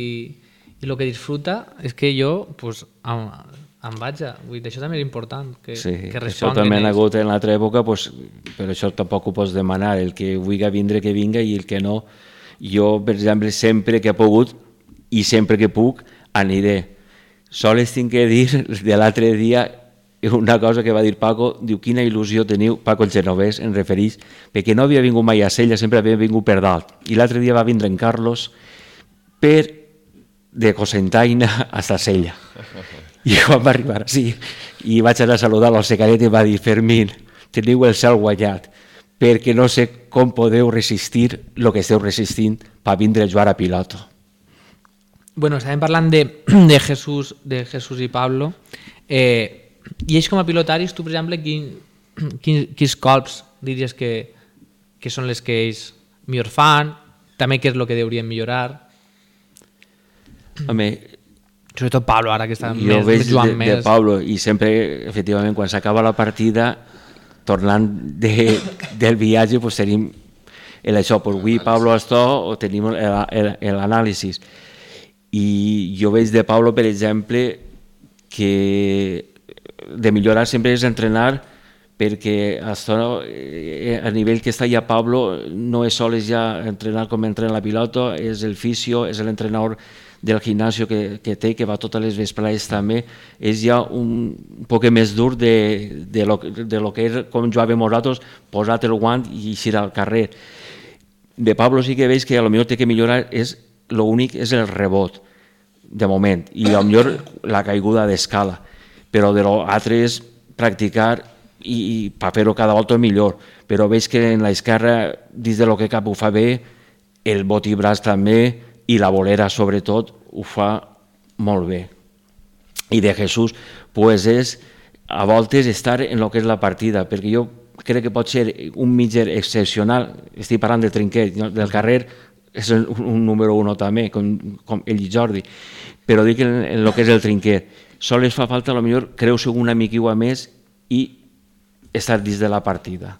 Speaker 8: i lo que disfruta és que jo pues, em, em vaig a... Vull dir, això també és important que,
Speaker 7: Sí,
Speaker 8: que
Speaker 7: això
Speaker 8: responguin
Speaker 7: també ha hagut en l'altra època, pues, però això tampoc ho pots demanar. El que vulgui vindre, que vinga, i el que no, jo, per exemple, sempre que he pogut i sempre que puc, aniré. Sols tinc que dir <laughs> de l'altre dia una cosa que va dir Paco, diu, quina il·lusió teniu, Paco el genovès, en referís, perquè no havia vingut mai a Sella, sempre havia vingut per dalt. I l'altre dia va vindre en Carlos per de Cosentaina hasta Sella. <laughs> I quan va arribar així, i vaig anar a saludar al secaret i va dir, Fermín, teniu el cel guanyat, perquè no sé com podeu resistir el que esteu resistint per vindre a jugar a piloto.
Speaker 8: Bueno, estàvem parlant de, <clears throat> de, Jesús, de Jesús i Pablo. Eh, I ells com a pilotaris, tu, per exemple, quin, <clears throat> quin, quins colps diries que, que són les que ells millor fan? També què és el que deurien millorar?
Speaker 7: Home,
Speaker 8: Sobretot Pablo, ara que està
Speaker 7: jo
Speaker 8: més,
Speaker 7: veig
Speaker 8: jugant
Speaker 7: de, de
Speaker 8: més.
Speaker 7: Pablo i sempre, efectivament, quan s'acaba la partida, tornant de, del viatge, pues tenim el això, pues avui Pablo o tenim l'anàlisi. I jo veig de Pablo, per exemple, que de millorar sempre és entrenar perquè eh, a nivell que està ja Pablo no és sols ja entrenar com entrena la pilota, és el fisio, és l'entrenador del gimnasio que, que té, que va totes les vesprades també, és ja un, poc més dur de, de, lo, de lo que és com jugàvem nosaltres, posar el guant i eixir al carrer. De Pablo sí que veig que a lo millor té que millorar, és l'únic és el rebot, de moment, i a lo millor la caiguda d'escala, però de l'altre és practicar i, i per fer-ho cada volta millor, però veig que en l'esquerra, dins de lo que cap ho fa bé, el bot i braç també, i la bolera sobretot ho fa molt bé. I de Jesús pues és a voltes estar en el que és la partida, perquè jo crec que pot ser un mitger excepcional, estic parlant del trinquet, del carrer és un, un número uno també, com, com ell i Jordi, però dic en, en el que és el trinquet. Sols fa falta, a lo millor, creu-se una miquiua més i estar dins de la partida,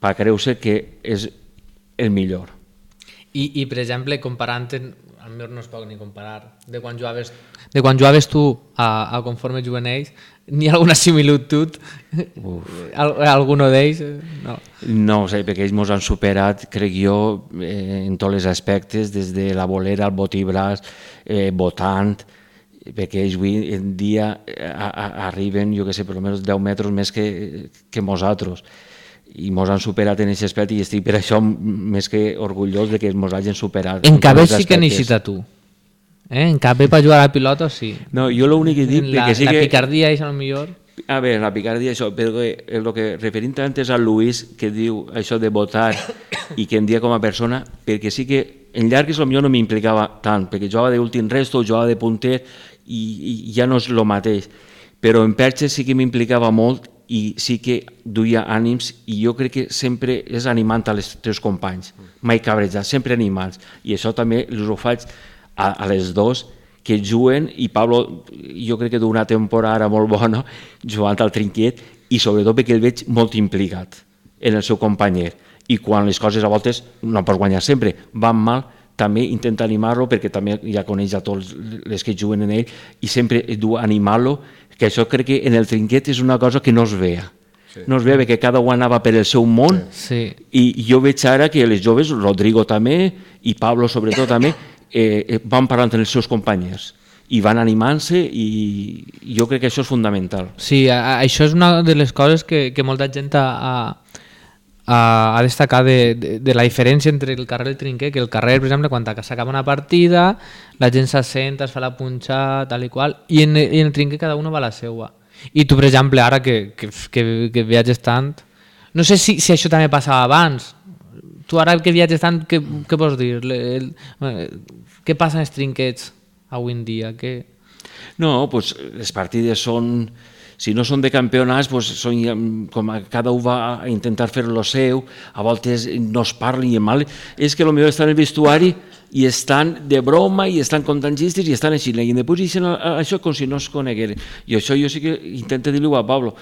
Speaker 7: per creu-se que és el millor.
Speaker 8: I, I, per exemple, comparant, al millor no es pot ni comparar, de quan jugaves, de quan jugaves tu a, a conforme juguen ells, n'hi ha alguna similitud? <laughs> Al, alguno d'ells? No.
Speaker 7: No ho sé, perquè ells ens han superat, crec jo, eh, en tots els aspectes, des de la bolera, el botibràs, eh, votant, perquè ells avui en dia eh, a, a, arriben, jo que sé, per almenys 10 metres més que, que nosaltres i mos han superat en aquest aspecte i estic per això més que orgullós de que mos hagin superat.
Speaker 8: En
Speaker 7: els
Speaker 8: sí que necessita tu. Eh? En Cabell per jugar a pilota sí.
Speaker 7: No, jo l'únic que dic
Speaker 8: la,
Speaker 7: que sí
Speaker 8: la
Speaker 7: que...
Speaker 8: picardia és lo millor...
Speaker 7: A veure, la picardia, això, però el que referint antes a Luis, que diu això de votar i que em dia com a persona, perquè sí que en llargues potser no m'implicava tant, perquè jugava d'últim resto, jugava de punter i, i ja no és el mateix. Però en perxes sí que m'implicava molt i sí que duia ànims i jo crec que sempre és animant als teus companys, mai cabrejat, sempre animants. I això també els ho faig a, a les dos, que juguen i Pablo jo crec que d'una temporada molt bona <laughs> jugant al trinquet i sobretot perquè el veig molt implicat en el seu companyer. I quan les coses a voltes no pots guanyar sempre, van mal també intenta animar-lo perquè també ja coneix a tots les que juguen en ell i sempre du animar-lo que això crec que en el trinquet és una cosa que no es veia sí. no es veia perquè cada un anava per el seu món
Speaker 8: Sí.
Speaker 7: i jo veig ara que les joves, Rodrigo també i Pablo sobretot també, eh, eh, van parlant amb els seus companys i van animant-se i jo crec que això és fundamental.
Speaker 8: Sí, a, a, això és una de les coses que, que molta gent ha, ha, ha, ha destacat de, de, de la diferència entre el carrer i el trinquer, que el carrer, per exemple, quan s'acaba una partida, la gent s'assenta, es fa la punxa, tal i qual, i en, i en el trinquer cada un va a la seua. I tu, per exemple, ara que, que, que, que viatges tant, no sé si, si això també passava abans, tu ara que viatges tant, què, què pots dir? Le, el, eh, què passa en els trinquets avui en dia? Què...
Speaker 7: No, pues, les partides són, si no són de campionats, pues, són ja, com cada un va a intentar fer lo seu, a voltes no es parlen i mal. És que potser estan en el vestuari i estan de broma i estan contangistes i estan així, i després dicen això com si no es conegueren. I això jo sí que intento dir-li a Pablo,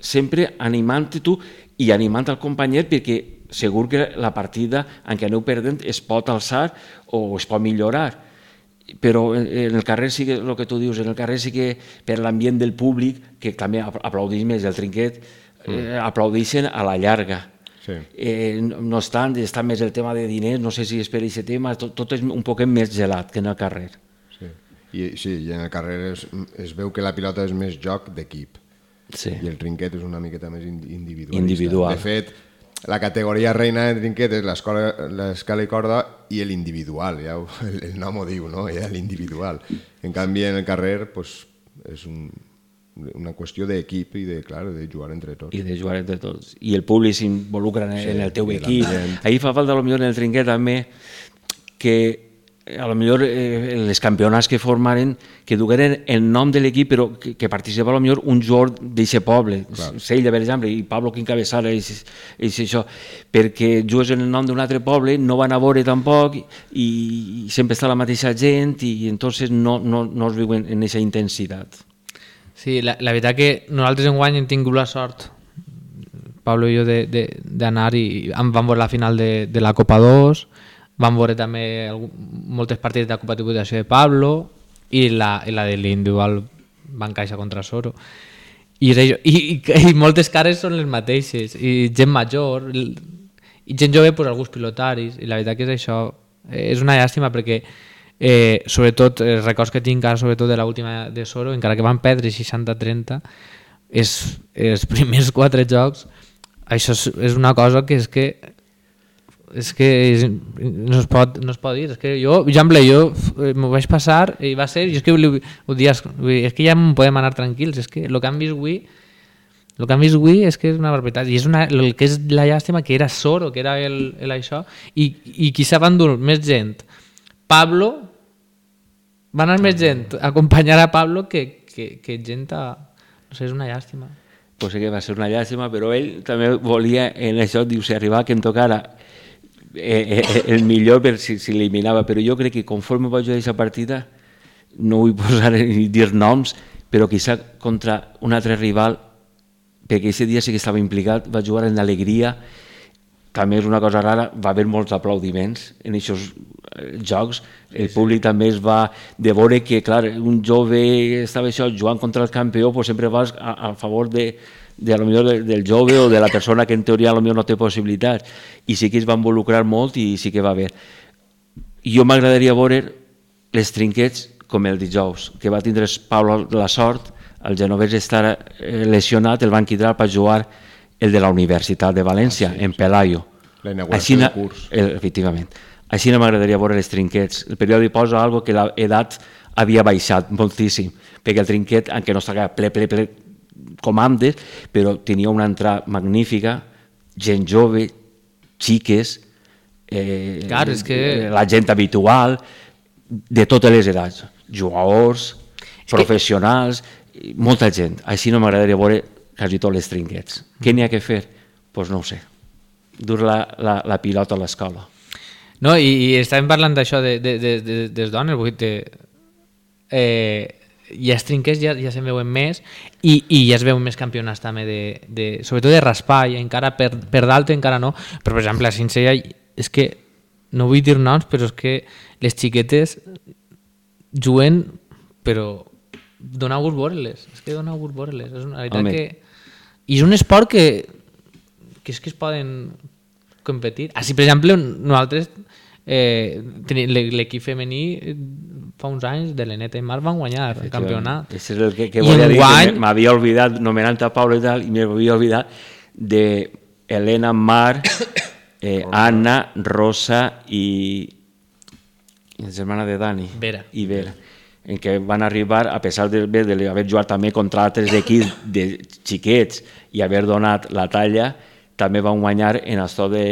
Speaker 7: sempre animant tu i animant el companyer perquè segur que la partida en què aneu perdent es pot alçar o es pot millorar però en en el carrer sí que, el que tu dius, en el carrer sí que per l'ambient del públic, que també apl- aplaudeix més el trinquet, eh, aplaudeixen a la llarga.
Speaker 2: Sí.
Speaker 7: Eh, no obstant, està més el tema de diners, no sé si és per aquest tema, tot, tot és un poquet més gelat que en el carrer.
Speaker 2: Sí. I, sí, i en el carrer es, es veu que la pilota és més joc d'equip
Speaker 7: Sí.
Speaker 2: i el trinquet és una miqueta més indi- individualista.
Speaker 7: Individual.
Speaker 2: De fet, la categoria reina de trinquet és l'escala i corda i l'individual, ja ho, el, el nom ho diu, no? ja l'individual. En canvi, en el carrer pues, és un, una qüestió d'equip i de, clar, de jugar entre tots.
Speaker 7: i de jugar entre tots. I el públic s'involucra en,
Speaker 2: Sí,
Speaker 7: en el teu equip. Ahir fa falta, potser en el trinquet també, que a lo millor eh, les campionats que formaren que dugueren el nom de l'equip però que, que participava a lo millor un jugador d'aquest poble.
Speaker 2: Clar.
Speaker 7: Sella per exemple i Pablo Quincabeçara i, i això. Perquè jugues en el nom d'un altre poble no van a veure tampoc i, i sempre està la mateixa gent i entonces no, no, no es viuen en aquesta intensitat.
Speaker 8: Sí, la, la veritat que nosaltres enguany hem tingut la sort, Pablo i jo, de- de- d'anar i em vam veure la final de, de la Copa 2, vam veure també moltes partides de Copa Tributació de Pablo i la, i la de l'individual Bancaixa contra Soro. I, això, i, i, I moltes cares són les mateixes, i gent major, i gent jove, pues, alguns pilotaris, i la veritat que és això, eh, és una llàstima perquè eh, sobretot els records que tinc ara sobretot de l'última de Soro, encara que van perdre 60-30 és, els primers quatre jocs això és, és una cosa que és que és que és, no, es pot, no es pot dir és que jo, exemple, jo eh, m'ho vaig passar i va ser, jo és que li, ho dir, és que ja em podem anar tranquils és que el que han vist avui el que han vist avui és que és una barbaritat i és una, el que és la llàstima que era Soro que era el, el això i, i qui s'ha endur més gent. Pablo va anar més gent a acompanyar a Pablo que, que, que gent a... no sé, és una llàstima.
Speaker 7: Pues sí que va ser una llàstima, però ell també volia en això, diu, si arribava que em tocara eh, eh, el millor per si, si eliminava, però jo crec que conforme vaig jugar aquesta partida, no vull <laughs> posar ni dir noms, però quizá contra un altre rival, perquè aquest dia sí que estava implicat, va jugar en alegria, també és una cosa rara, va haver molts aplaudiments en aquests jocs, el públic també es va de veure que, clar, un jove estava això, jugant contra el campió, pues sempre vas a, a favor de, de, a lo millor de, del jove o de la persona que en teoria a lo millor no té possibilitats, i sí que es va involucrar molt i sí que va haver. Jo m'agradaria veure les trinquets com el dijous, que va tindre Pablo la sort, el genovès estar eh, lesionat, el van quitar per jugar el de la Universitat de València, ah, sí, en Pelayo.
Speaker 2: La inauguració
Speaker 7: Així,
Speaker 2: del curs.
Speaker 7: El, efectivament. Així no m'agradaria veure les trinquets. El periòdic posa algo que l'edat havia baixat moltíssim, perquè el trinquet, encara no estava ple, ple, ple comandes, però tenia una entrada magnífica, gent jove, xiques, eh,
Speaker 8: Clar, és que-
Speaker 7: la gent habitual, de totes les edats, jugadors, professionals, i molta gent. Així no m'agradaria veure quasi tots els trinquets. Què n'hi ha que fer? Doncs pues no ho sé. Dur la, la, la pilota a l'escola.
Speaker 8: No, i, i estàvem parlant d'això de, de, de, de, de les dones, vull dir, eh, i els trinquets ja, ja se'n veuen més i, i ja es veuen més campionats també de, de, sobretot de raspar i encara per, per dalt encara no però per exemple a Cincella és que no vull dir noms però és que les xiquetes juguen però dona gust veure-les és que dona gust veure-les és una veritat
Speaker 7: Home.
Speaker 8: que i és un esport que que és que es poden competir. Si per exemple nosaltres eh, l'equip femení eh, fa uns anys de l'Eneta i Mar van guanyar el campionat.
Speaker 7: Això és el que, que volia dir, que m'havia oblidat, nomenant a Pablo i tal, i m'havia oblidat de Helena Mar, <coughs> eh, Anna, Rosa i, i la germana de Dani.
Speaker 8: Vera.
Speaker 7: I Vera en què van arribar, a pesar d'haver jugat també contra altres equips de xiquets i haver donat la talla, també van guanyar en esto de,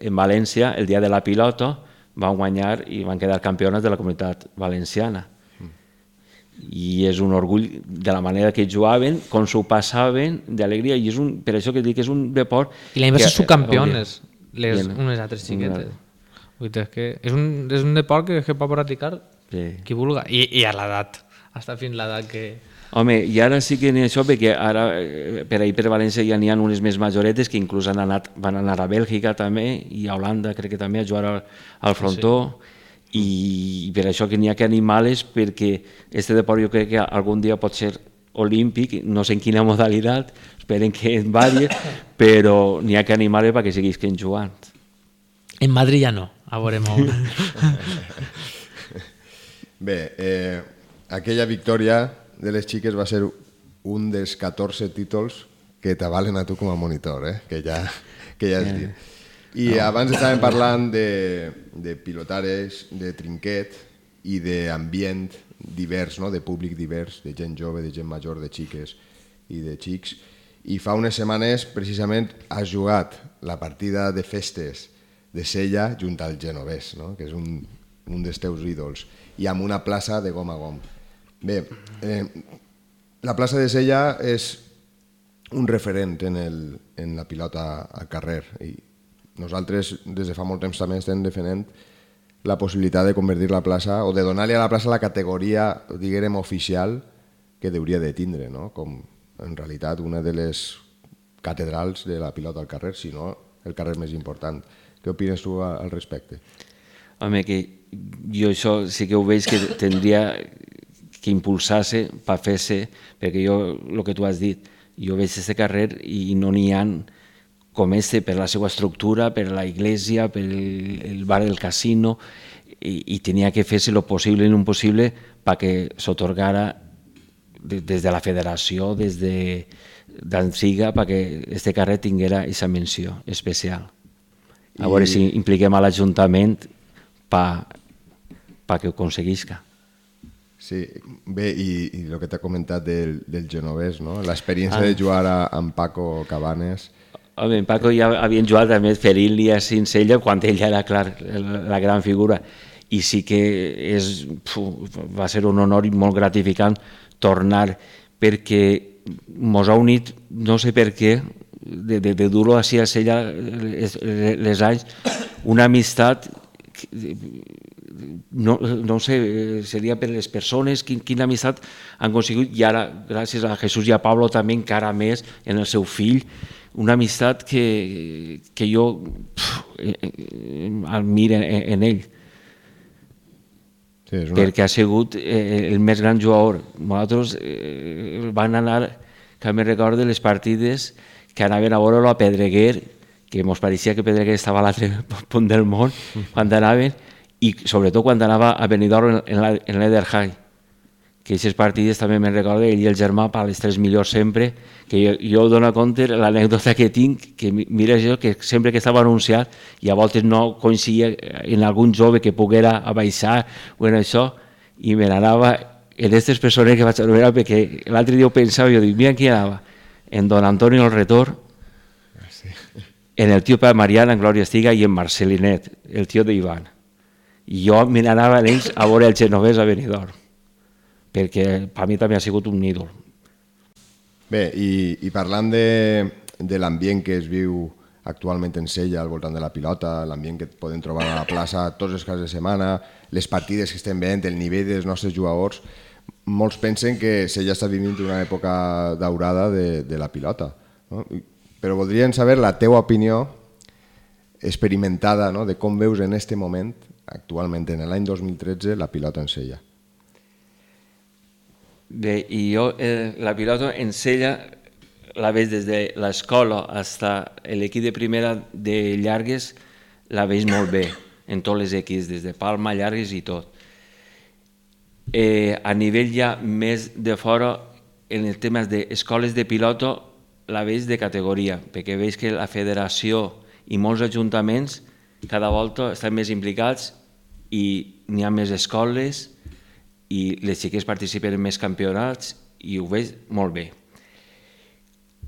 Speaker 7: en València, el dia de la pilota, van guanyar i van quedar campiones de la comunitat valenciana. I és un orgull de la manera que jugaven, com s'ho passaven, d'alegria, i és un, per això que dic que és un deport...
Speaker 8: I l'any va ser subcampiones, les,
Speaker 7: Bien.
Speaker 8: unes altres xiquetes.
Speaker 7: Una-
Speaker 8: Vull dir, és, que és, un, és un deport que, que pot practicar
Speaker 7: Sí.
Speaker 8: qui vulga. I, i a l'edat, fins l'edat que...
Speaker 7: Home, i ara sí que n'hi ha això, perquè ara eh, per ahir per València ja n'hi ha unes més majoretes que inclús han anat, van anar a Bèlgica també i a Holanda crec que també a jugar al, al frontó sí. i per això que n'hi ha que animar-les perquè este deport jo crec que algun dia pot ser olímpic, no sé en quina <laughs> modalitat, esperen que en varie, <laughs> però n'hi ha que animar-les perquè seguisquen jugant.
Speaker 8: En Madrid ja no, a veure molt. <laughs>
Speaker 2: Bé, eh, aquella victòria de les xiques va ser un dels 14 títols que t'avalen a tu com a monitor, eh? que ja, que ja has dit. I abans estàvem parlant de, de pilotares, de trinquet i d'ambient divers, no? de públic divers, de gent jove, de gent major, de xiques i de xics. I fa unes setmanes, precisament, has jugat la partida de festes de Sella junt al Genovès, no? que és un, un dels teus ídols, i amb una plaça de gom a gom. Bé, eh, la plaça de Sella és un referent en, el, en la pilota al carrer i nosaltres des de fa molt temps també estem defendent la possibilitat de convertir la plaça o de donar-li a la plaça la categoria, diguem, oficial que hauria de tindre, no? com en realitat una de les catedrals de la pilota al carrer, si no el carrer més important. Què opines tu a- al respecte?
Speaker 7: Home, que jo això sí que ho veig que tindria que impulsar-se per fer-se, perquè jo, el que tu has dit, jo veig este carrer i no n'hi ha com este per la seva estructura, per la iglesia, per el, el bar del casino, i, i tenia que fer-se lo possible i l'impossible perquè s'otorgara de- des de la federació, des de d'Ansiga, perquè este carrer tinguera aquesta menció especial. A veure si impliquem a l'Ajuntament per pa que ho aconseguisca.
Speaker 2: Sí, bé, i, i el que t'ha comentat del, del genovès, no? l'experiència
Speaker 7: Ah.
Speaker 2: de jugar a, amb Paco Cabanes,
Speaker 7: Home, en Paco ja havien jugat també Feril·li a Cincella quan ell era, clar, la gran figura. I sí que és, fu, va ser un honor i molt gratificant tornar perquè mos ha unit, no sé per què, de, de, de dur-lo així a Sella les, les anys, una amistat que- no, no sé, eh, seria per les persones, quin, quina amistat han aconseguit, i ara, gràcies a Jesús i a Pablo també encara més, en el seu fill, una amistat que, que jo pf, eh, eh, admiro en, en ell,
Speaker 2: sí, és una...
Speaker 7: perquè ha sigut eh, el més gran jugador. Nosaltres eh, van anar, que me recordo, les partides que anaven a veure a Pedreguer, que ens pareixia que Pedreguer estava a l'altre <laughs> punt del món, quan anaven, i sobretot quan anava a Benidorm en, en la- en l'Ederhigh, que aquestes partides també me'n recordo, ell i el germà, per les tres millors sempre, que jo, jo dono compte l'anècdota que tinc, que mi- mira jo, que sempre que estava anunciat, i a voltes no coincidia en algun jove que poguera a baixar o en això, i me n'anava en aquestes persones que vaig anomenar perquè l'altre dia ho pensava jo dic, mira qui anava, en Don Antonio el Retor, en el tio Pep Mariana, en Glòria Estiga, i en Marcelinet, el tio d'Ivan. Jo me n'anava amb ells a veure el genovès a Benidorm, perquè per mi també ha sigut un ídol.
Speaker 2: Bé, i, i parlant de, de l'ambient que es viu actualment en Sella al voltant de la pilota, l'ambient que podem trobar a la plaça tots els casos de setmana, les partides que estem veient, el nivell dels nostres jugadors, molts pensen que Sella està vivint una època daurada de, de la pilota. No? Però voldrien saber la teua opinió experimentada no? de com veus en este moment, actualment, en l'any 2013, la pilota en Sella.
Speaker 7: Bé, i jo eh, la pilota en Sella la veig des de l'escola fins l'equip de primera de llargues, la veig molt bé, en tots els equips, des de Palma, llargues i tot. Eh, a nivell ja més de fora, en el tema d'escoles de pilota, la veig de categoria, perquè veig que la federació i molts ajuntaments cada volta estan més implicats i n'hi ha més escoles i les xiques participen en més campionats i ho veig molt bé.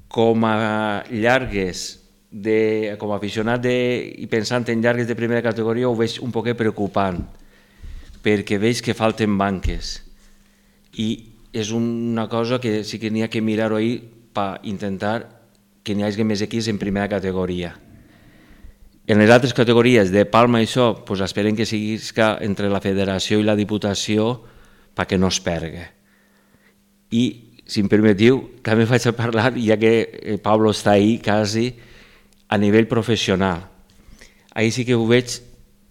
Speaker 7: Com a llargues, de, com a aficionat de, i pensant en llargues de primera categoria ho veig un poquet preocupant perquè veig que falten banques i és una cosa que sí que n'hi ha que mirar-ho ahir per intentar que n'hi hagi més equips en primera categoria. En les altres categories de Palma i això, pues esperem que sigui entre la federació i la diputació perquè no es perga. I, si em permetiu, també vaig a parlar, ja que eh, Pablo està ahí quasi, a nivell professional. Ahí sí que ho veig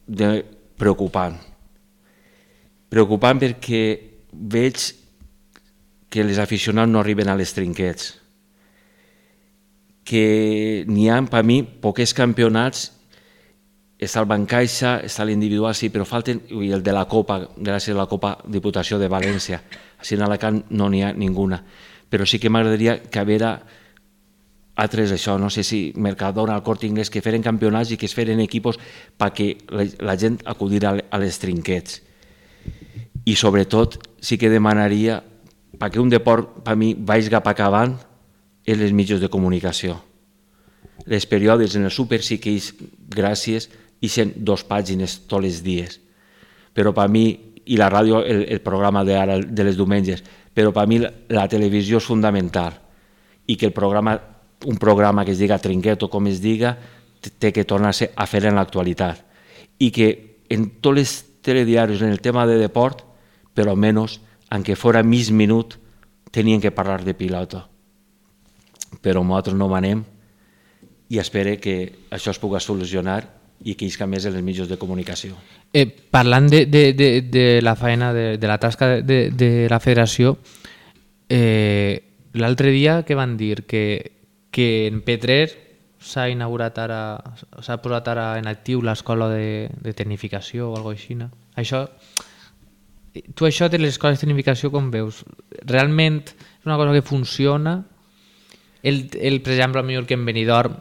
Speaker 7: de preocupant. Preocupant perquè veig que les aficionats no arriben a les trinquets, que n'hi ha, per mi, poques campionats està el Bancaixa, està l'individual, sí, però falten, i el de la Copa, gràcies a la Copa Diputació de València. Així en Alacant no n'hi ha ninguna. Però sí que m'agradaria que haguera altres això, no sé si Mercadona, el Corte Inglés, que feren campionats i que es feren equipos perquè la, la gent acudirà a les trinquets. I sobretot sí que demanaria perquè un deport per mi vagi cap acabant és les mitjans de comunicació. Les periòdics en el súper sí que ells, gràcies, ixen dos pàgines tots els dies. Però per mi, i la ràdio, el, el programa de, ara, de les diumenges, però per mi la, la televisió és fundamental i que el programa, un programa que es diga trinquet o com es diga, té que tornar-se a fer en l'actualitat. I que en tots els telediaris, en el tema de deport, però almenys, aunque fora mig minut, tenien que parlar de pilota. Però nosaltres no manem i espero que això es pugui solucionar i que isca més en els mitjans de comunicació.
Speaker 8: Eh, parlant de, de, de, de la feina, de, de la tasca de, de, la federació, eh, l'altre dia que van dir que, que en Petrer s'ha inaugurat ara, s'ha posat ara en actiu l'escola de, de tecnificació o alguna així. No? Això, tu això de les escoles de tecnificació com veus? Realment és una cosa que funciona? El, el per exemple, millor que en Benidorm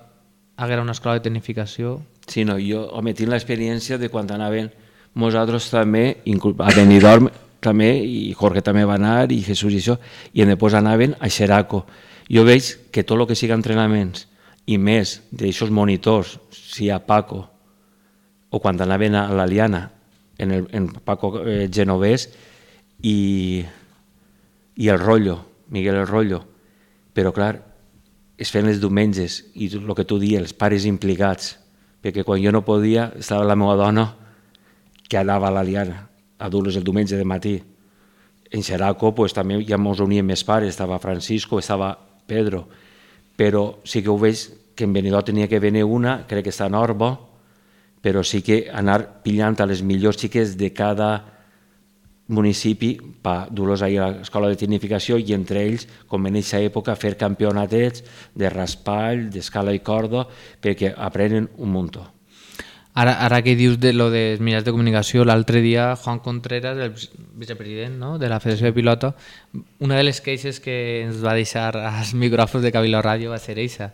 Speaker 8: haguera una escola de tecnificació?
Speaker 7: Sí, no, jo, home, tinc l'experiència de quan anaven nosaltres també, a Benidorm també, i Jorge també va anar, i Jesús i això, i després anaven a Xeraco. Jo veig que tot el que siga entrenaments, i més d'aixòs monitors, si a Paco, o quan anaven a la Liana, en, el, en Paco eh, Genovès, i, i el Rollo, Miguel el Rollo, però clar, es feien els diumenges, i el que tu dius, els pares implicats, perquè quan jo no podia estava la meva dona que anava a la Liana a dur-los el diumenge de matí. En Xeraco pues, també ja ens unien més pares, estava Francisco, estava Pedro, però sí que ho veig que en Benidorm tenia que venir una, crec que està en Orbo, però sí que anar pillant a les millors xiques de cada municipi per dur-los a l'escola de tecnificació i entre ells, com en aquesta època, fer campionatets de raspall, d'escala i corda, perquè aprenen un muntó.
Speaker 8: Ara, ara que dius de lo dels mitjans de comunicació, l'altre dia Juan Contreras, el vicepresident no? de la Federació de Pilota, una de les queixes que ens va deixar als micròfons de Cabildo Ràdio va ser eixa,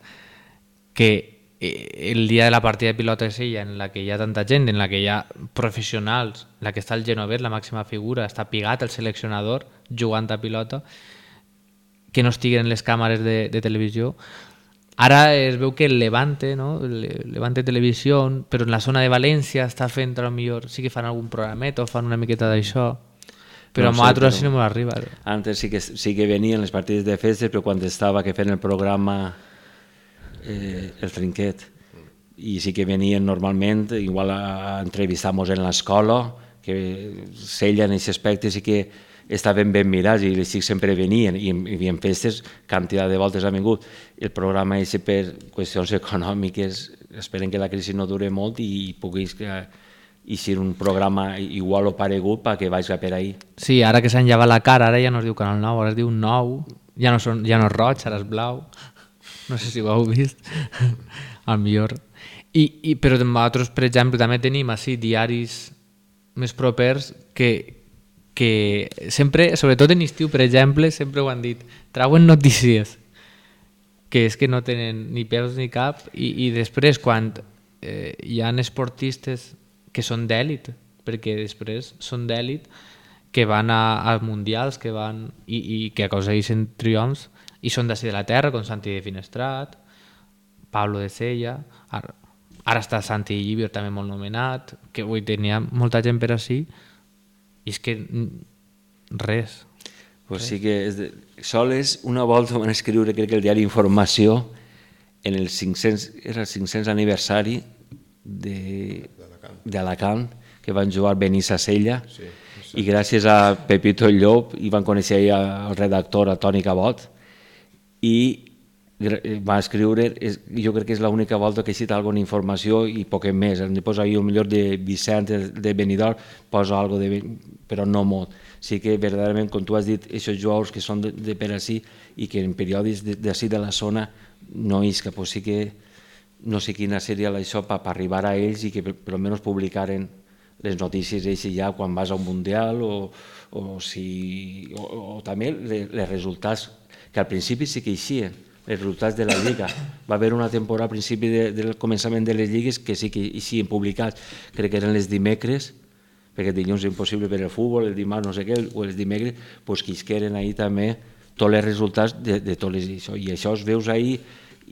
Speaker 8: que el dia de la partida de pilota de sella en la que hi ha tanta gent, en la que hi ha professionals, en la que està el Genovet, la màxima figura, està pigat el seleccionador jugant a pilota, que no estiguen les càmeres de, de televisió. Ara es veu que el Levante, no? el Levante Televisió, però en la zona de València està fent, a lo millor, sí que fan algun programet o fan una miqueta d'això, però
Speaker 7: No
Speaker 8: no
Speaker 7: sé,
Speaker 8: a nosaltres
Speaker 7: però-
Speaker 8: així no m'ho arriba.
Speaker 7: Antes sí que, sí que venien les partides de festes, però quan estava que feien el programa eh, el trinquet, i sí que venien normalment, igual a, entrevistar-nos en l'escola, que Sella en aquest aspecte sí que estaven ben mirats i els xics sempre venien i, en- i en festes quantitat de voltes han vingut. El programa és per qüestions econòmiques, esperen que la crisi no dure molt i puguis que eixir un programa igual o paregut perquè vaig per ahí.
Speaker 8: Sí, ara que s'han llevat la cara, ara ja no es diu Canal 9, ara es diu 9, ja no, són, ja no és roig, ara és blau. No sé si ho heu vist, <laughs> al millor. I, i, però nosaltres, per exemple, també tenim així diaris més propers que, que sempre, sobretot en estiu, per exemple, sempre ho han dit, trauen notícies que és que no tenen ni peus ni cap i, i després quan eh, hi ha esportistes que són d'èlit perquè després són d'èlit que van a, a mundials que van i, i que aconsegueixen triomfs i són d'ací de la terra com Santi de Finestrat Pablo de Sella ara, ara està Santi Llibio també molt nomenat que avui tenia molta gent per ací i és que res.
Speaker 7: Pues sí que és de... soles una volta van escriure crec que el diari Informació en el 500, era el 500 aniversari de d'Alacant que van jugar Benissa Sella sí, i gràcies a Pepito Llop i van conèixer el redactor a Toni Cabot i eh, va escriure, és, jo crec que és l'única volta que he citat alguna informació i poquet més, hem de posar ahir millor de Vicent de, de Benidorm, posa algo de, però no molt. Sí que verdaderament, com tu has dit, aquests jugadors que són de, de per ací i que en periodis de- d'ací de, la zona no isca, pues sí que no sé quina seria això per, per arribar a ells i que per, almenys publicaren les notícies així ja quan vas a un mundial o, o, si, o, o també les, les resultats que al principi sí que eixien els resultats de la Lliga. Va haver una temporada al principi de, del començament de les lligues que sí que eixien publicats, crec que eren les dimecres, perquè dilluns és impossible per el futbol, el dimarts no sé què, o els dimecres, pues, que isqueren ahir també tots els resultats de, de tots les això. I això es veus ahir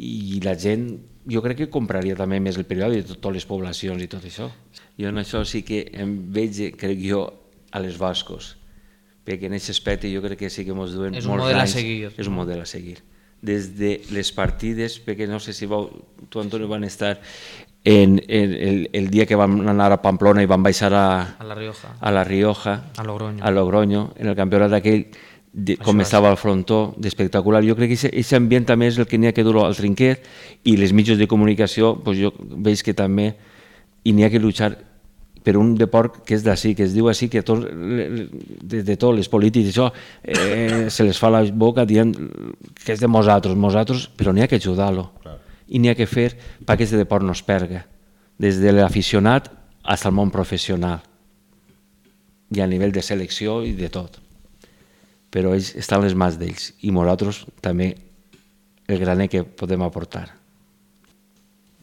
Speaker 7: i la gent, jo crec que compraria també més el periòdic de totes les poblacions i tot això. Jo en això sí que em veig, crec jo, a les Bascos, perquè en aquest aspecte jo crec que sí que ens duen
Speaker 8: És un
Speaker 7: molts
Speaker 8: model a
Speaker 7: anys.
Speaker 8: seguir,
Speaker 7: És un model a seguir. Des de les partides, perquè no sé si vau, tu, Antonio, van estar en, en el, el dia que vam anar a Pamplona i van baixar a,
Speaker 8: a la Rioja
Speaker 7: a la Rioja,
Speaker 8: A Logroño.
Speaker 7: a Logroño, en el campionat aquell, de, com
Speaker 8: Això
Speaker 7: estava el frontó, d'espectacular. Jo crec que aquest ambient també és el que n'hi ha que dur al trinquet i les mitjans de comunicació, pues jo veig que també i n'hi ha que luchar per un deport que és d'ací, que es diu així, que tot, de, de tot, les polítics, això, eh, se les fa la boca dient que és de nosaltres, nosaltres, però n'hi ha que ajudar-lo. I n'hi ha que fer perquè aquest deport no es perga, des de l'aficionat fins al món professional i a nivell de selecció i de tot. Però ells estan les mans d'ells i nosaltres també el graner que podem aportar.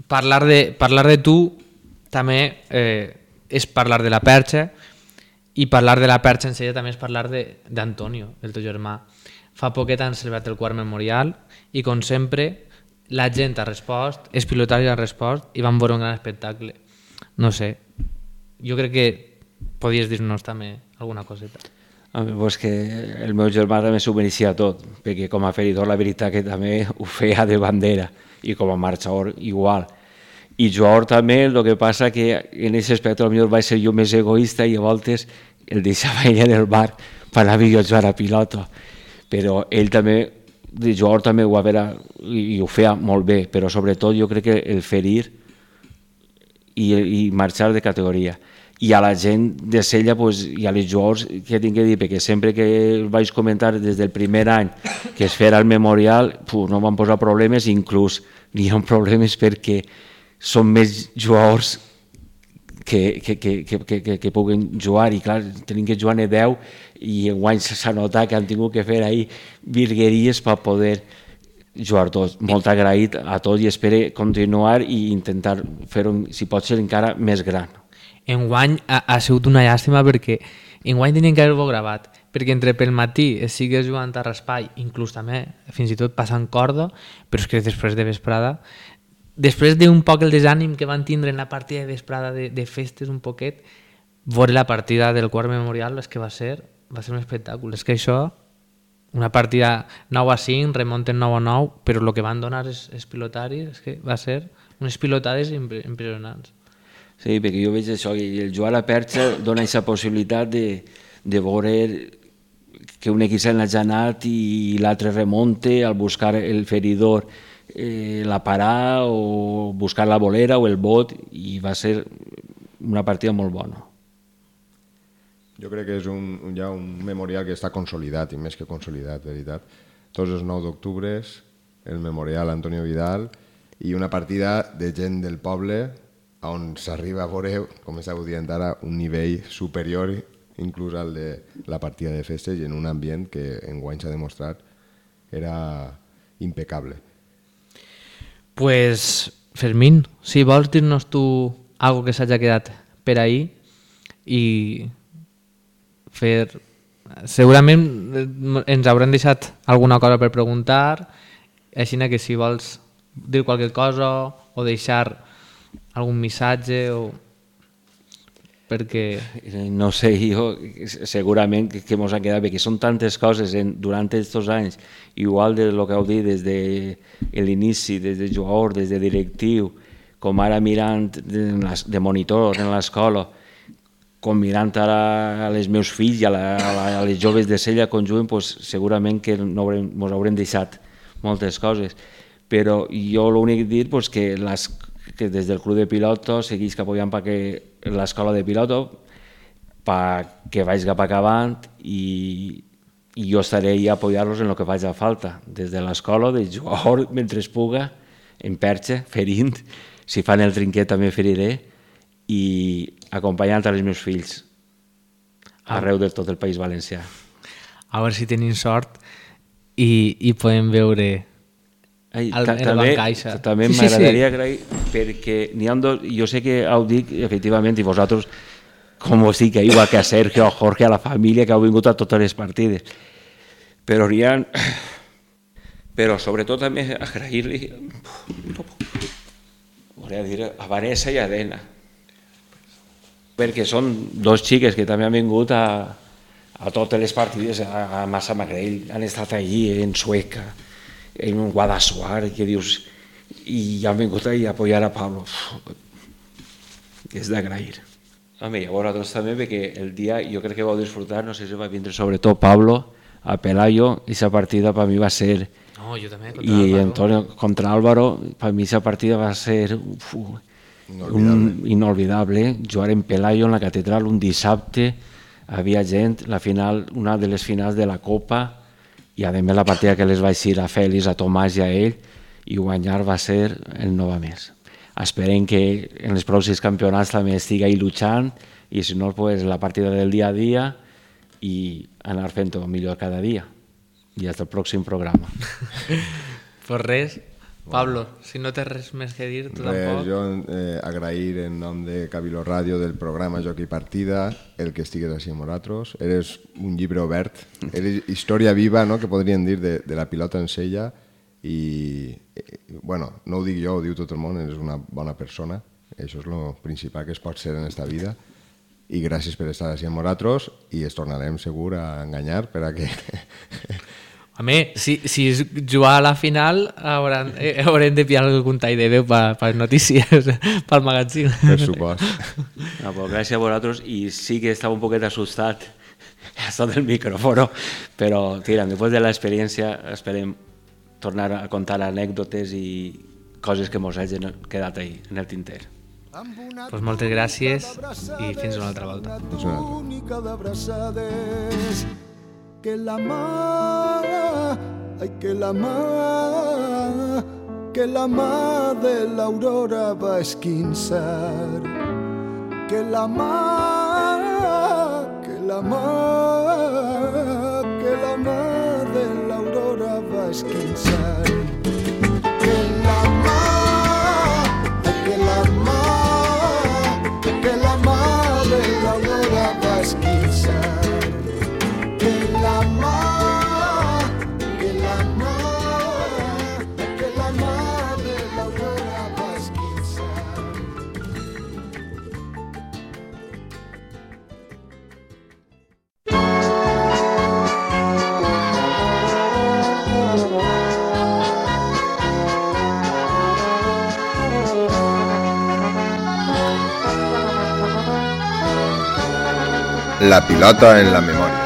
Speaker 8: parlar de, parlar de tu també eh, és parlar de la perxa i parlar de la perxa en sella també és parlar de- d'Antonio, el teu germà. Fa poquet han celebrat el quart memorial i com sempre la gent ha respost, els pilotaris han respost i van veure un gran espectacle. No sé, jo crec que podies dir-nos també alguna coseta.
Speaker 7: A mi, pues que el meu germà també s'ho mereixia tot, perquè com a feridor la veritat que també ho feia de bandera i com a marxador igual. I jugador també, el que passa que en aquest aspecte potser vaig ser jo més egoista i a voltes el deixava ella en el bar per anar jo a jugar a pilota. Però ell també, de jugador també ho veure i, i ho feia molt bé, però sobretot jo crec que el ferir i, i marxar de categoria. I a la gent de Sella pues, i a les jugadors que tinc que dir, perquè sempre que vaig comentar des del primer any que es fera el memorial, pu, no van posar problemes, inclús n'hi ha problemes perquè són més jugadors que, que, que, que, que, que, puguen jugar i clar, tenim que jugar a 10 i enguany s'ha notat que han tingut que fer ahir virgueries per poder jugadors. Molt agraït a tots i espero continuar i intentar fer-ho, si pot ser, encara més gran.
Speaker 8: Enguany ha, ha sigut una llàstima perquè enguany tenien que haver-ho gravat perquè entre pel matí es sigues jugant a raspall, inclús també, fins i tot passant corda, però és que després de vesprada, després d'un poc el desànim que van tindre en la partida de vesprada de, de festes un poquet, veure la partida del quart memorial és que va ser, va ser un espectacle. És que això, una partida 9 a 5, remonten 9 a 9, però el que van donar els, els pilotaris és que va ser unes pilotades impre- impressionants.
Speaker 7: Sí, perquè jo veig això, i el jugar a la perxa dona aquesta possibilitat de, de veure que un equip s'ha anat i l'altre remonte al buscar el feridor eh, la parar o buscar la bolera o el bot i va ser una partida molt bona.
Speaker 2: Jo crec que és un, ja un memorial que està consolidat, i més que consolidat, de veritat. Tots els 9 d'octubre, el memorial Antonio Vidal, i una partida de gent del poble on s'arriba a veure, com estàveu dient ara, un nivell superior inclús al de la partida de festes i en un ambient que enguany s'ha demostrat era impecable.
Speaker 8: Pues, Fermín, si vols dir-nos tu algo que s'hagi quedat per ahir i fer... Segurament eh, ens haurem deixat alguna cosa per preguntar, així que si vols dir qualque cosa o deixar algun missatge o perquè
Speaker 7: No sé, jo segurament que, mos han quedat, perquè són tantes coses en, durant aquests anys, igual de lo que heu dit des de l'inici, des de jugador, des de directiu, com ara mirant de, monitor en l'escola, com mirant ara a les meus fills i a, la, a, les joves de Sella conjunt, pues, segurament que no haurem, haurem deixat moltes coses. Però jo l'únic dir pues, que, les, que des del club de pilotos seguís apoyant perquè l'escola de piloto pa que vaig cap acabant i, i jo estaré ahí a apoyar-los en el que faci falta, des de l'escola, de jugador <laughs> mentre es puga, en perxa, ferint, si fan el trinquet també feriré, i acompanyant els meus fills arreu de tot el País Valencià.
Speaker 8: a veure si tenim sort i, i podem veure
Speaker 7: Ai,
Speaker 8: el
Speaker 7: també
Speaker 8: Bancaixa.
Speaker 7: també
Speaker 8: Sí, sí,
Speaker 7: m'agradaria
Speaker 8: sí.
Speaker 7: agrair perquè n'hi ha dos, jo sé que ho dic efectivament i vosaltres com us dic, igual que a Sergio, a Jorge, a la família que heu vingut a totes les partides però n'hi ha però sobretot també agrair-li volia dir a Vanessa i a Dena perquè són dos xiques que també han vingut a, a totes les partides a, a Massa Magrell, han estat allí en Sueca, en Guadassuar, que dius, i han vingut ahí a apoyar a Pablo. Uf, és d'agrair. Home, i a vosaltres també, perquè el dia jo crec que vau disfrutar, no sé si va vindre sobretot Pablo, a Pelayo, i aquesta partida per mi va ser...
Speaker 8: No, jo també, contra
Speaker 7: I
Speaker 8: l'Álvaro.
Speaker 7: Antonio contra Álvaro, per mi aquesta partida va ser uf, un inolvidable. Jugar en Pelayo, en la catedral, un dissabte, havia gent, la final, una de les finals de la Copa, i a més la partida que les vaig dir a Fèlix, a Tomàs i a ell, i guanyar va ser el nou a més. Esperem que en els pròxims campionats també estigui ahí luchant i si no, pues, la partida del dia a dia i anar fent-ho millor cada dia. I fins el pròxim programa. <laughs>
Speaker 8: Pues res, Pablo, si no tens res més que dir, tu
Speaker 2: Res,
Speaker 8: tampoc.
Speaker 2: jo eh, agrair en nom de Cabilo Ràdio del programa Joc i Partida el que estigues així amb nosaltres. Eres un llibre obert, eres història viva, no?, que podríem dir, de, de la pilota en sella i, eh, bueno, no ho dic jo, ho diu tot el món, eres una bona persona, això és el principal que es pot ser en esta vida i gràcies per estar així amb nosaltres i es tornarem segur a enganyar per a que... <laughs>
Speaker 8: Home, si, si és jugar a la final hauran, eh, haurem de pillar algun tall de veu per, per notícies, <laughs> pel magazín.
Speaker 2: per supost. <laughs>
Speaker 7: No, pues gràcies a vosaltres i sí que estava un poquet assustat <laughs> hasta del micrófono, però tira, després de l'experiència esperem tornar a contar anècdotes i coses que mos hagin quedat ahí, en el tinter.
Speaker 8: Pues moltes gràcies i fins una altra volta.
Speaker 2: Fins una altra.
Speaker 6: Única d'abrazades que la mà ai que la mà que la mà de l'aurora va esquinçar que la mà que la mà que la mà de l'aurora va esquinçar
Speaker 2: La pilota en la memòria.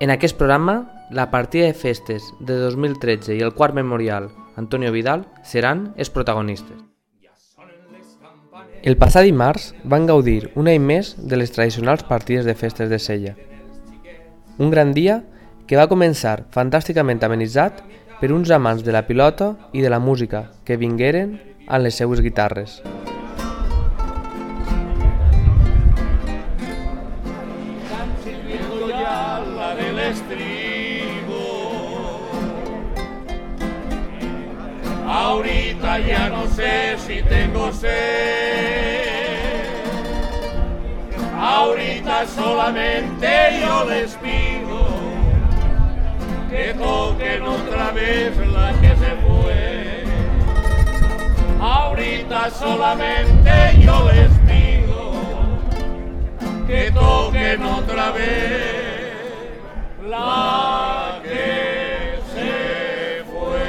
Speaker 3: En aquest programa, la partida de festes de 2013 i el quart memorial Antonio Vidal seran els protagonistes. El passat dimarts van gaudir un any més de les tradicionals partides de festes de Sella. Un gran dia que va començar fantàsticament amenitzat per uns amants de la pilota i de la música que vingueren amb les seues guitarres.
Speaker 9: Ahorita ya no sé si tengo sed. Ahorita solamente yo les pido que toquen otra vez la que se fue. Ahorita solamente yo les pido que toquen otra vez la que se fue.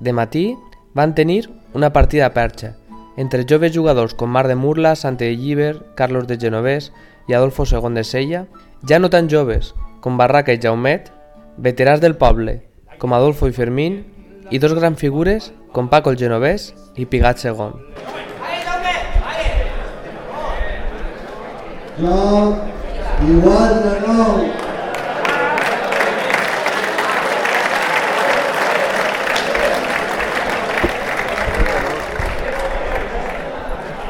Speaker 3: De matí van tenir una partida a perxa entre joves jugadors com Mar de Murla, Sante Lliber, Carlos de Genovés i Adolfo II de Sella, ja no tan joves com Barraca i Jaumet, veterans del poble com Adolfo i Fermín i dos grans figures com Paco el Genovés i Pigat II.
Speaker 6: Joc igual de nou.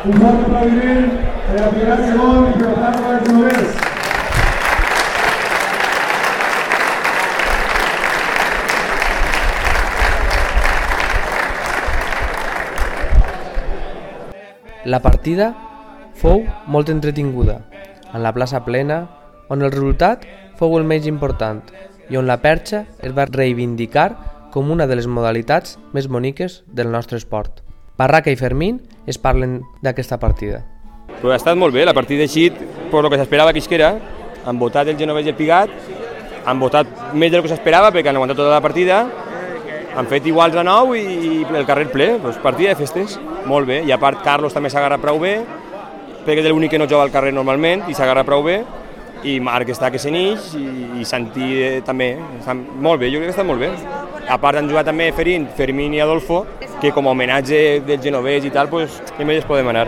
Speaker 6: Un fort aplaudiment per a Pilar Segon i per a Paco Genovés.
Speaker 3: La partida fou molt entretinguda, en la plaça plena, on el resultat fou el menys important i on la perxa es va reivindicar com una de les modalitats més boniques del nostre esport. Barraca i Fermín es parlen d'aquesta partida.
Speaker 10: Però ha estat molt bé, la partida així, per lo que s'esperava que isquera, han votat el Genovès i el Pigat, han votat més del que s'esperava perquè han aguantat tota la partida, han fet iguals a nou i, i el carrer ple, doncs partida de festes, molt bé, i a part Carlos també s'agarra prou bé, perquè és l'únic que no juga al carrer normalment i s'agarra prou bé, i Marc està que se i, i Santi eh, també, estan molt bé, jo crec que està molt bé. A part han jugat també Ferín, Fermín i Adolfo, que com a homenatge del genovès i tal, pues, què més podem anar?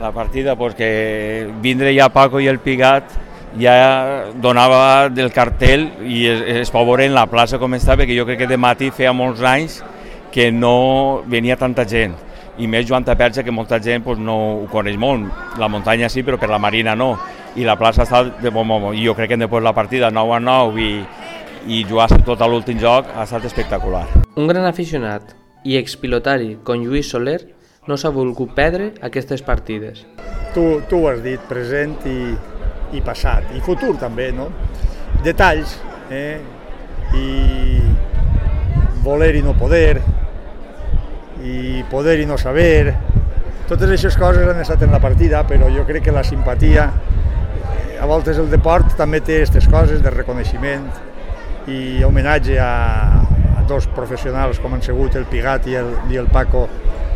Speaker 11: La partida, pues que vindre ja Paco i el Pigat ja donava del cartel i es, es pot veure en la plaça com està, perquè jo crec que de matí feia molts anys que no venia tanta gent i més Joan Taperja, que molta gent pues, no ho coneix molt. La muntanya sí, però per la marina no. I la plaça està de bon moment. I jo crec que després la partida 9 a 9 i, i jugar tot a l'últim joc ha estat espectacular.
Speaker 3: Un gran aficionat i expilotari com Lluís Soler no s'ha volgut perdre aquestes partides.
Speaker 12: Tu, tu ho has dit, present i, i passat, i futur també, no? Detalls, eh? I voler i no poder, i poder i no saber, totes aquestes coses han estat en la partida, però jo crec que la simpatia, eh, a voltes el deport també té aquestes coses de reconeixement i homenatge a, a dos professionals com han sigut el Pigat i el, i el Paco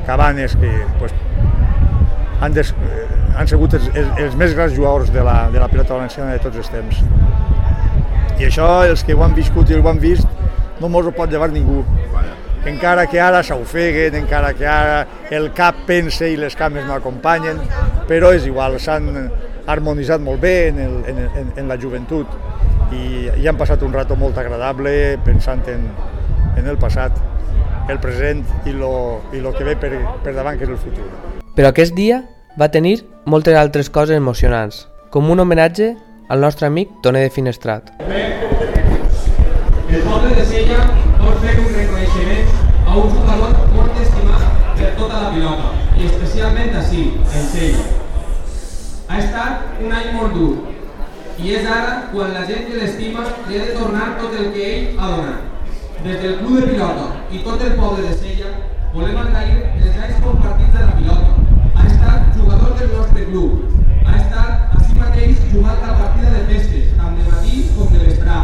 Speaker 12: Cabanes, que pues, han, des, eh, han sigut els, els, els més grans jugadors de la, de la pilota valenciana de tots els temps. I això, els que ho han viscut i ho han vist, no mos ho pot llevar ningú. Encara que ara s'ofeguen, encara que ara el cap pense i les cames no acompanyen, però és igual, s'han harmonitzat molt bé en, el, en, en, en la joventut i, i han passat un rato molt agradable pensant en, en el passat, el present i lo, i lo que ve per, per davant, que és el futur.
Speaker 3: Però aquest dia va tenir moltes altres coses emocionants, com un homenatge al nostre amic Tone de Finestrat.
Speaker 13: El poble de Sella vol fer un reconeixement a un jugador molt estimat per tota la pilota, i especialment així, en Sella. Ha estat un any molt dur, i és ara quan la gent que l'estima li ha de tornar tot el que ell ha donat. Des del club de pilota i tot el poble de Sella volem agrair els anys compartits de la pilota. Ha estat jugador del nostre club, ha estat així mateix jugant la
Speaker 14: partida
Speaker 13: de festes, tant de matí com de vesprà.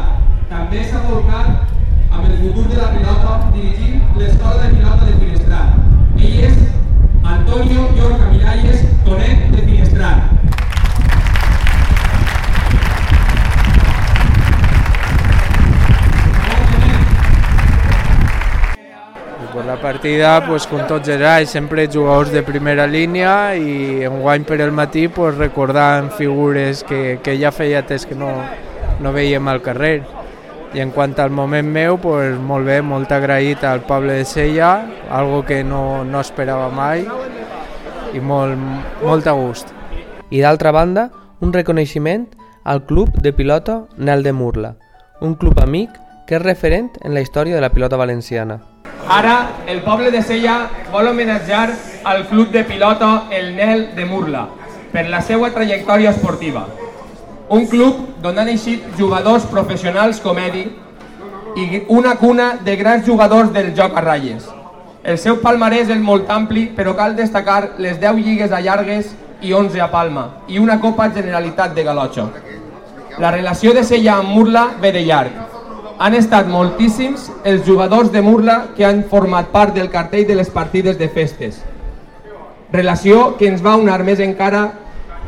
Speaker 13: També s'ha volcat amb el futur de la pilota dirigint l'escola de pilota de Finestrat. Ell és Antonio Llorca Miralles, Tonet de Finestrat.
Speaker 14: Pues, com tots els anys, sempre jugadors de primera línia i enguany per el matí pues, recordant figures que, que ja feia temps que no, no veiem al carrer. I en quant al moment meu, pues, molt bé, molt agraït al poble de Sella, algo que no, no esperava mai i molt, molt a gust.
Speaker 3: I d'altra banda, un reconeixement al club de pilota Nel de Murla, un club amic que és referent en la història de la pilota valenciana.
Speaker 15: Ara, el poble de Sella vol homenatjar al club de pilota El Nel de Murla per la seva trajectòria esportiva. Un club d'on han eixit jugadors professionals com Edi i una cuna de grans jugadors del joc a ratlles. El seu palmarès és molt ampli, però cal destacar les 10 lligues a llargues i 11 a Palma, i una Copa Generalitat de Galotxo. La relació de Sella amb Murla ve de llarg. Han estat moltíssims els jugadors de Murla que han format part del cartell de les partides de festes. Relació que ens va unar més encara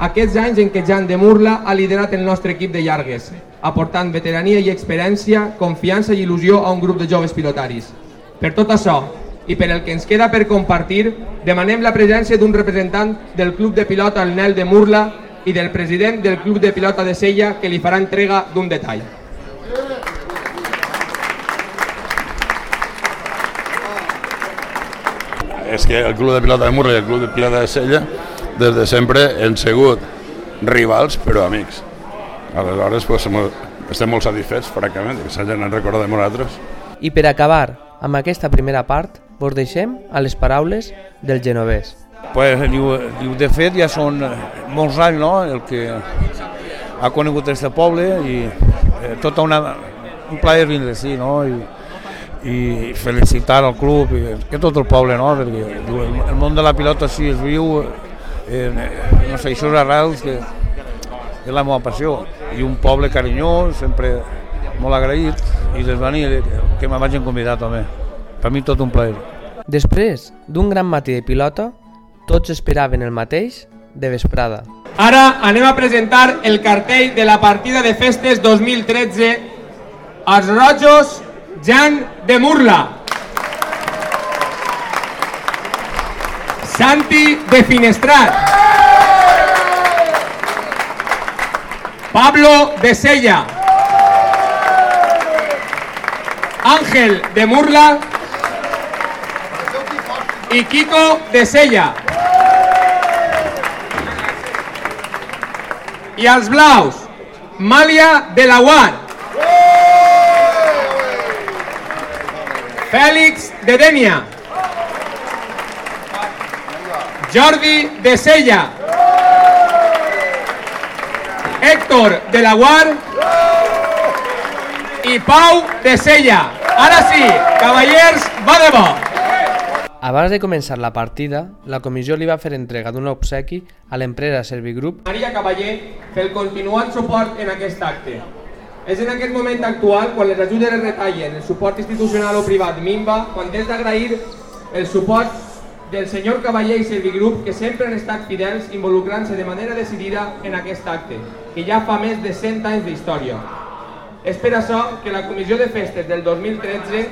Speaker 15: aquests anys en què Jan de Murla ha liderat el nostre equip de llargues, aportant veterania i experiència, confiança i il·lusió a un grup de joves pilotaris. Per tot això, i per el que ens queda per compartir, demanem la presència d'un representant del Club de Pilota El Nel de Murla i del president del Club de Pilota de Sella que li farà entrega d'un detall.
Speaker 16: És que el club de pilota de Murla i el club de pilota de Sella des de sempre han sigut rivals però amics. Aleshores pues, som, estem molt satisfets, francament, que s'hagin recordat de nosaltres.
Speaker 3: I per acabar amb aquesta primera part, vos deixem a les paraules del genovès.
Speaker 17: Pues, diu, diu, de fet, ja són molts anys no? el que ha conegut aquest poble i eh, tota una, un plaer vindre així, no? I, i felicitar al club i que tot el poble, no? perquè el, el món de la pilota sí es viu en, no sé, això és arrels que és la meva passió i un poble carinyós, sempre molt agraït i des venir que, que me vagin convidar també per mi tot un plaer
Speaker 3: Després d'un gran matí de pilota, tots esperaven el mateix de vesprada.
Speaker 15: Ara anem a presentar el cartell de la partida de festes 2013 als rojos Jan de Murla. Santi de Finestrat. Pablo de Sella. Ángel de Murla. Y Kiko de Sella. I els blaus, Màlia de la Guar. Fèlix de Dènia. Jordi de Sella. Héctor de la Guar. I Pau de Sella. Ara sí, cavallers, va de bo.
Speaker 3: Abans de començar la partida, la comissió li va fer entrega d'un obsequi a l'empresa Servigroup
Speaker 15: Maria Cavaller pel continuat suport en aquest acte. És en aquest moment actual, quan les ajudes es retallen, el suport institucional o privat minva, quan és d'agrair el suport del senyor Cavaller i Servigroup que sempre han estat fidels involucrant-se de manera decidida en aquest acte, que ja fa més de 100 anys d'història. És per això que la Comissió de Festes del 2013,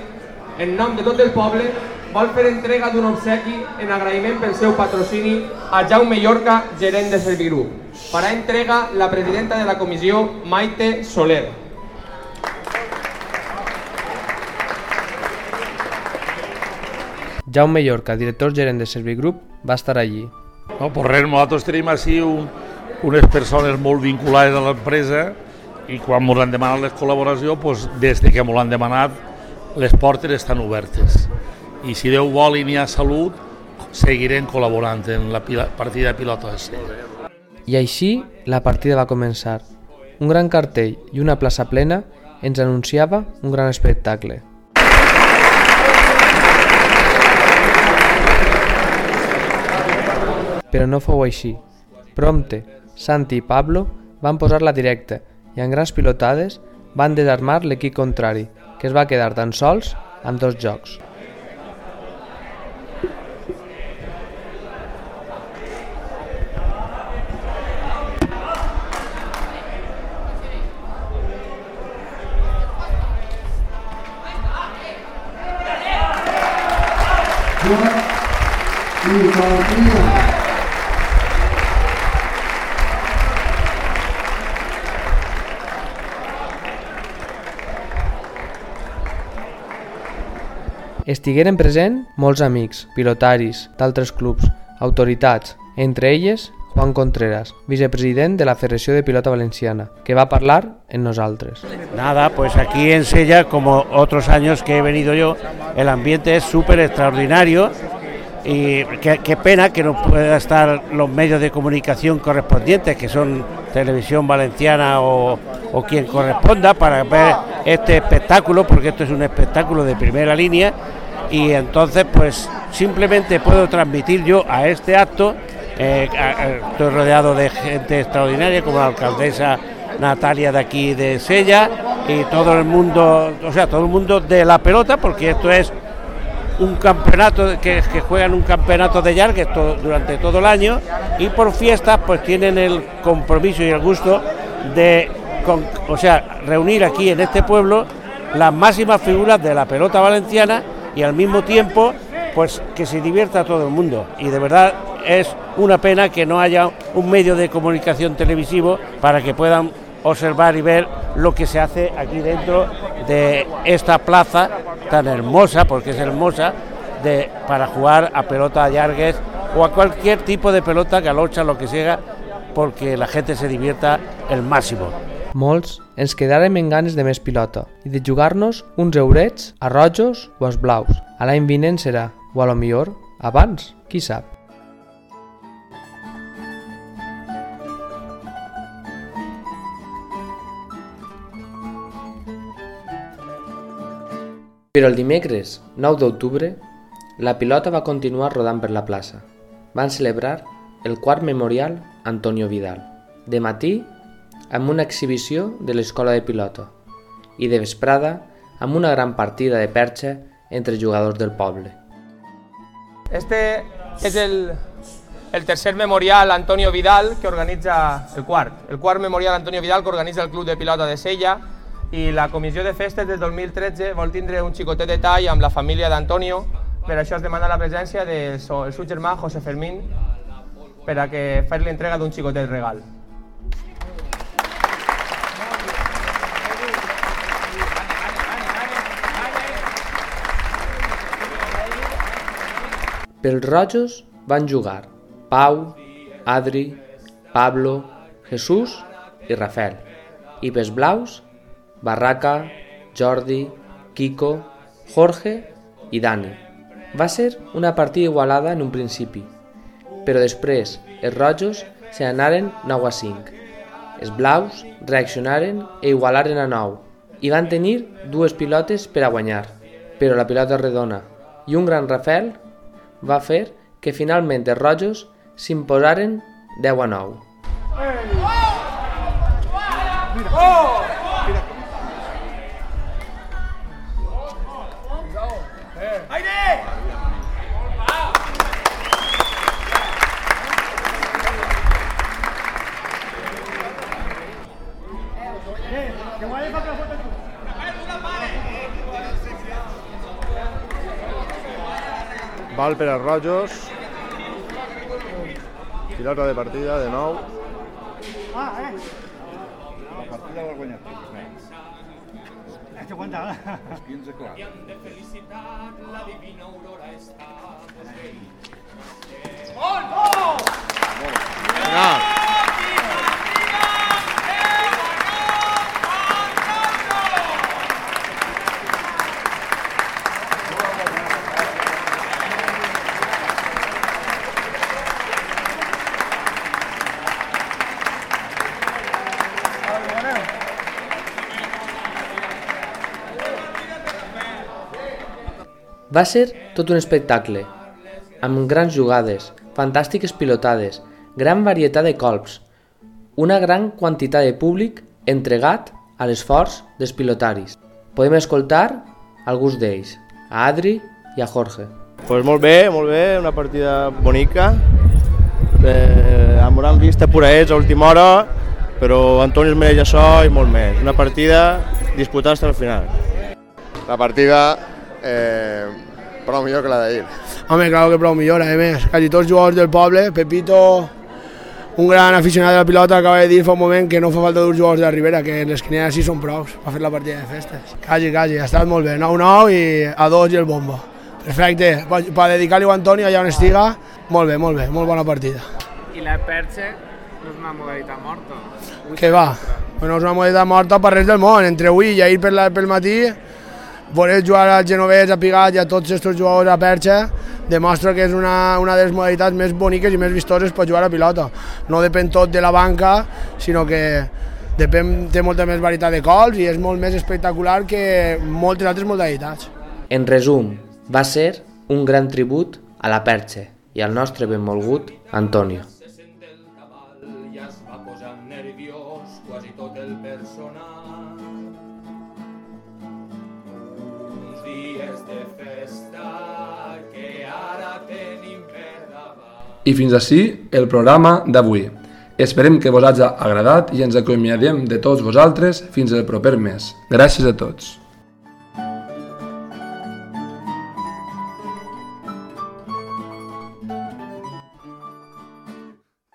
Speaker 15: en nom de tot el poble, vol fer entrega d'un obsequi en agraïment pel seu patrocini a Jaume Llorca, gerent de Servigroup. Farà entrega la presidenta de la comissió, Maite Soler.
Speaker 3: Jaume Llorca, director gerent de Servigroup, va estar allí.
Speaker 18: No, pues res, nosaltres tenim així un, unes persones molt vinculades a l'empresa i quan ens han demanat les col·laboracions, pues, des de que ens han demanat, les portes estan obertes. I si Déu vol i n'hi ha salut, seguirem col·laborant en la pila, partida de pilota de.
Speaker 3: I així la partida va començar. Un gran cartell i una plaça plena ens anunciava un gran espectacle. Però no fou així. Prompte, Santi i Pablo van posar la directa i en grans pilotades van desarmar l'equip contrari, que es va quedar tan sols amb dos jocs. Estigueren present molts amics, pilotaris, d'altres clubs, autoritats, entre elles Juan Contreras, vicepresident de la Federació de Pilota Valenciana, que va parlar en nosaltres.
Speaker 19: Nada, pues aquí en Sella, como otros años que he venido yo, el ambiente es súper extraordinario y qué pena que no puedan estar los medios de comunicación correspondientes, que son Televisión Valenciana o, o quien corresponda, para ver este espectáculo, porque esto es un espectáculo de primera línea y entonces pues simplemente puedo transmitir yo a este acto eh, estoy rodeado de gente extraordinaria como la alcaldesa Natalia de aquí de Sella y todo el mundo, o sea, todo el mundo de la pelota, porque esto es un campeonato que, que juegan un campeonato de Yargues to- durante todo el año y por fiestas pues tienen el compromiso y el gusto de, o sea, reunir aquí en este pueblo las máximas figuras de la pelota valenciana y al mismo tiempo pues que se divierta todo el mundo y de verdad es una pena que no haya un medio de comunicación televisivo para que puedan observar y ver lo que se hace aquí dentro de esta plaza tan hermosa, porque es hermosa, de, para jugar a pelota a llargues o a cualquier tipo de pelota, galocha, lo que sea, porque la gente se divierta el máximo.
Speaker 3: Molts ens quedàrem en ganes de més pilota i de jugar-nos uns eurets a rojos o als blaus. A l'any vinent serà, o a lo millor abans, qui sap. Però el dimecres 9 d'octubre, la pilota va continuar rodant per la plaça. Van celebrar el quart memorial Antonio Vidal. De matí, amb una exhibició de l'escola de pilota i de vesprada amb una gran partida de perxa entre jugadors del poble.
Speaker 15: Este es el, el tercer memorial Antonio Vidal que organitza el quart. El quart memorial Antonio Vidal que organitza el Club de Pilota de Sella i la comissió de festes del 2013 vol tindre un xicotet de tall amb la família d'Antonio. Per això es demana la presència del seu germà José Fermín per a que fer l'entrega d'un xicotet regal.
Speaker 3: Pels rojos van jugar Pau, Adri, Pablo, Jesús i Rafael. I pels blaus, Barraca, Jordi, Kiko, Jorge i Dani. Va ser una partida igualada en un principi, però després els rojos se n'anaren 9 a 5. Els blaus reaccionaren e igualaren a 9 i van tenir dues pilotes per a guanyar, però la pilota redona i un gran Rafael va fer que finalment els rojos s'imposaren 10 a 9.
Speaker 20: Val per als rojos. Pilota de partida, de nou.
Speaker 21: Ah, eh.
Speaker 20: La partida l'ha guanyat.
Speaker 21: Este aguanta.
Speaker 20: Els 15, clar.
Speaker 3: Va ser tot un espectacle, amb grans jugades, fantàstiques pilotades, gran varietat de colps, una gran quantitat de públic entregat a l'esforç dels pilotaris. Podem escoltar alguns d'ells, a Adri i a Jorge.
Speaker 22: Pues molt bé, molt bé, una partida bonica, eh, amb una vista pura és a última hora, però Antoni es mereix això i molt més. Una partida disputada fins al final.
Speaker 23: La partida, eh, prou millor que la d'ahir. Home, claro que prou millora, a més. Quasi tots els jugadors del poble, Pepito, un gran aficionat de la pilota, acaba de dir fa un moment que no fa falta dos jugadors de Ribera, que les quineres sí són prous per fer la partida de festes. Quasi, quasi, ha estat molt bé. 9-9 i a dos i el bombo. Perfecte, per, per dedicar-li a Antoni allà on estiga, molt bé, molt bé, molt bona partida.
Speaker 14: I la perxa no és una modalitat morta.
Speaker 23: Què va? Bueno, és una modalitat morta per res del món. Entre avui i ahir per la, pel matí, voler jugar al Genovès, a Pigat i a tots aquests jugadors a perxa demostra que és una, una de les modalitats més boniques i més vistoses per jugar a pilota. No depèn tot de la banca, sinó que depèn, té molta més varietat de cols i és molt més espectacular que moltes altres modalitats.
Speaker 8: En resum, va ser un gran tribut a la perxa i al nostre benvolgut Antonio.
Speaker 15: ja es va posant nerviós quasi tot el personal.
Speaker 24: I fins ací el programa d'avui. Esperem que vos hagi agradat i ens acomiadem de tots vosaltres fins el proper mes. Gràcies a tots.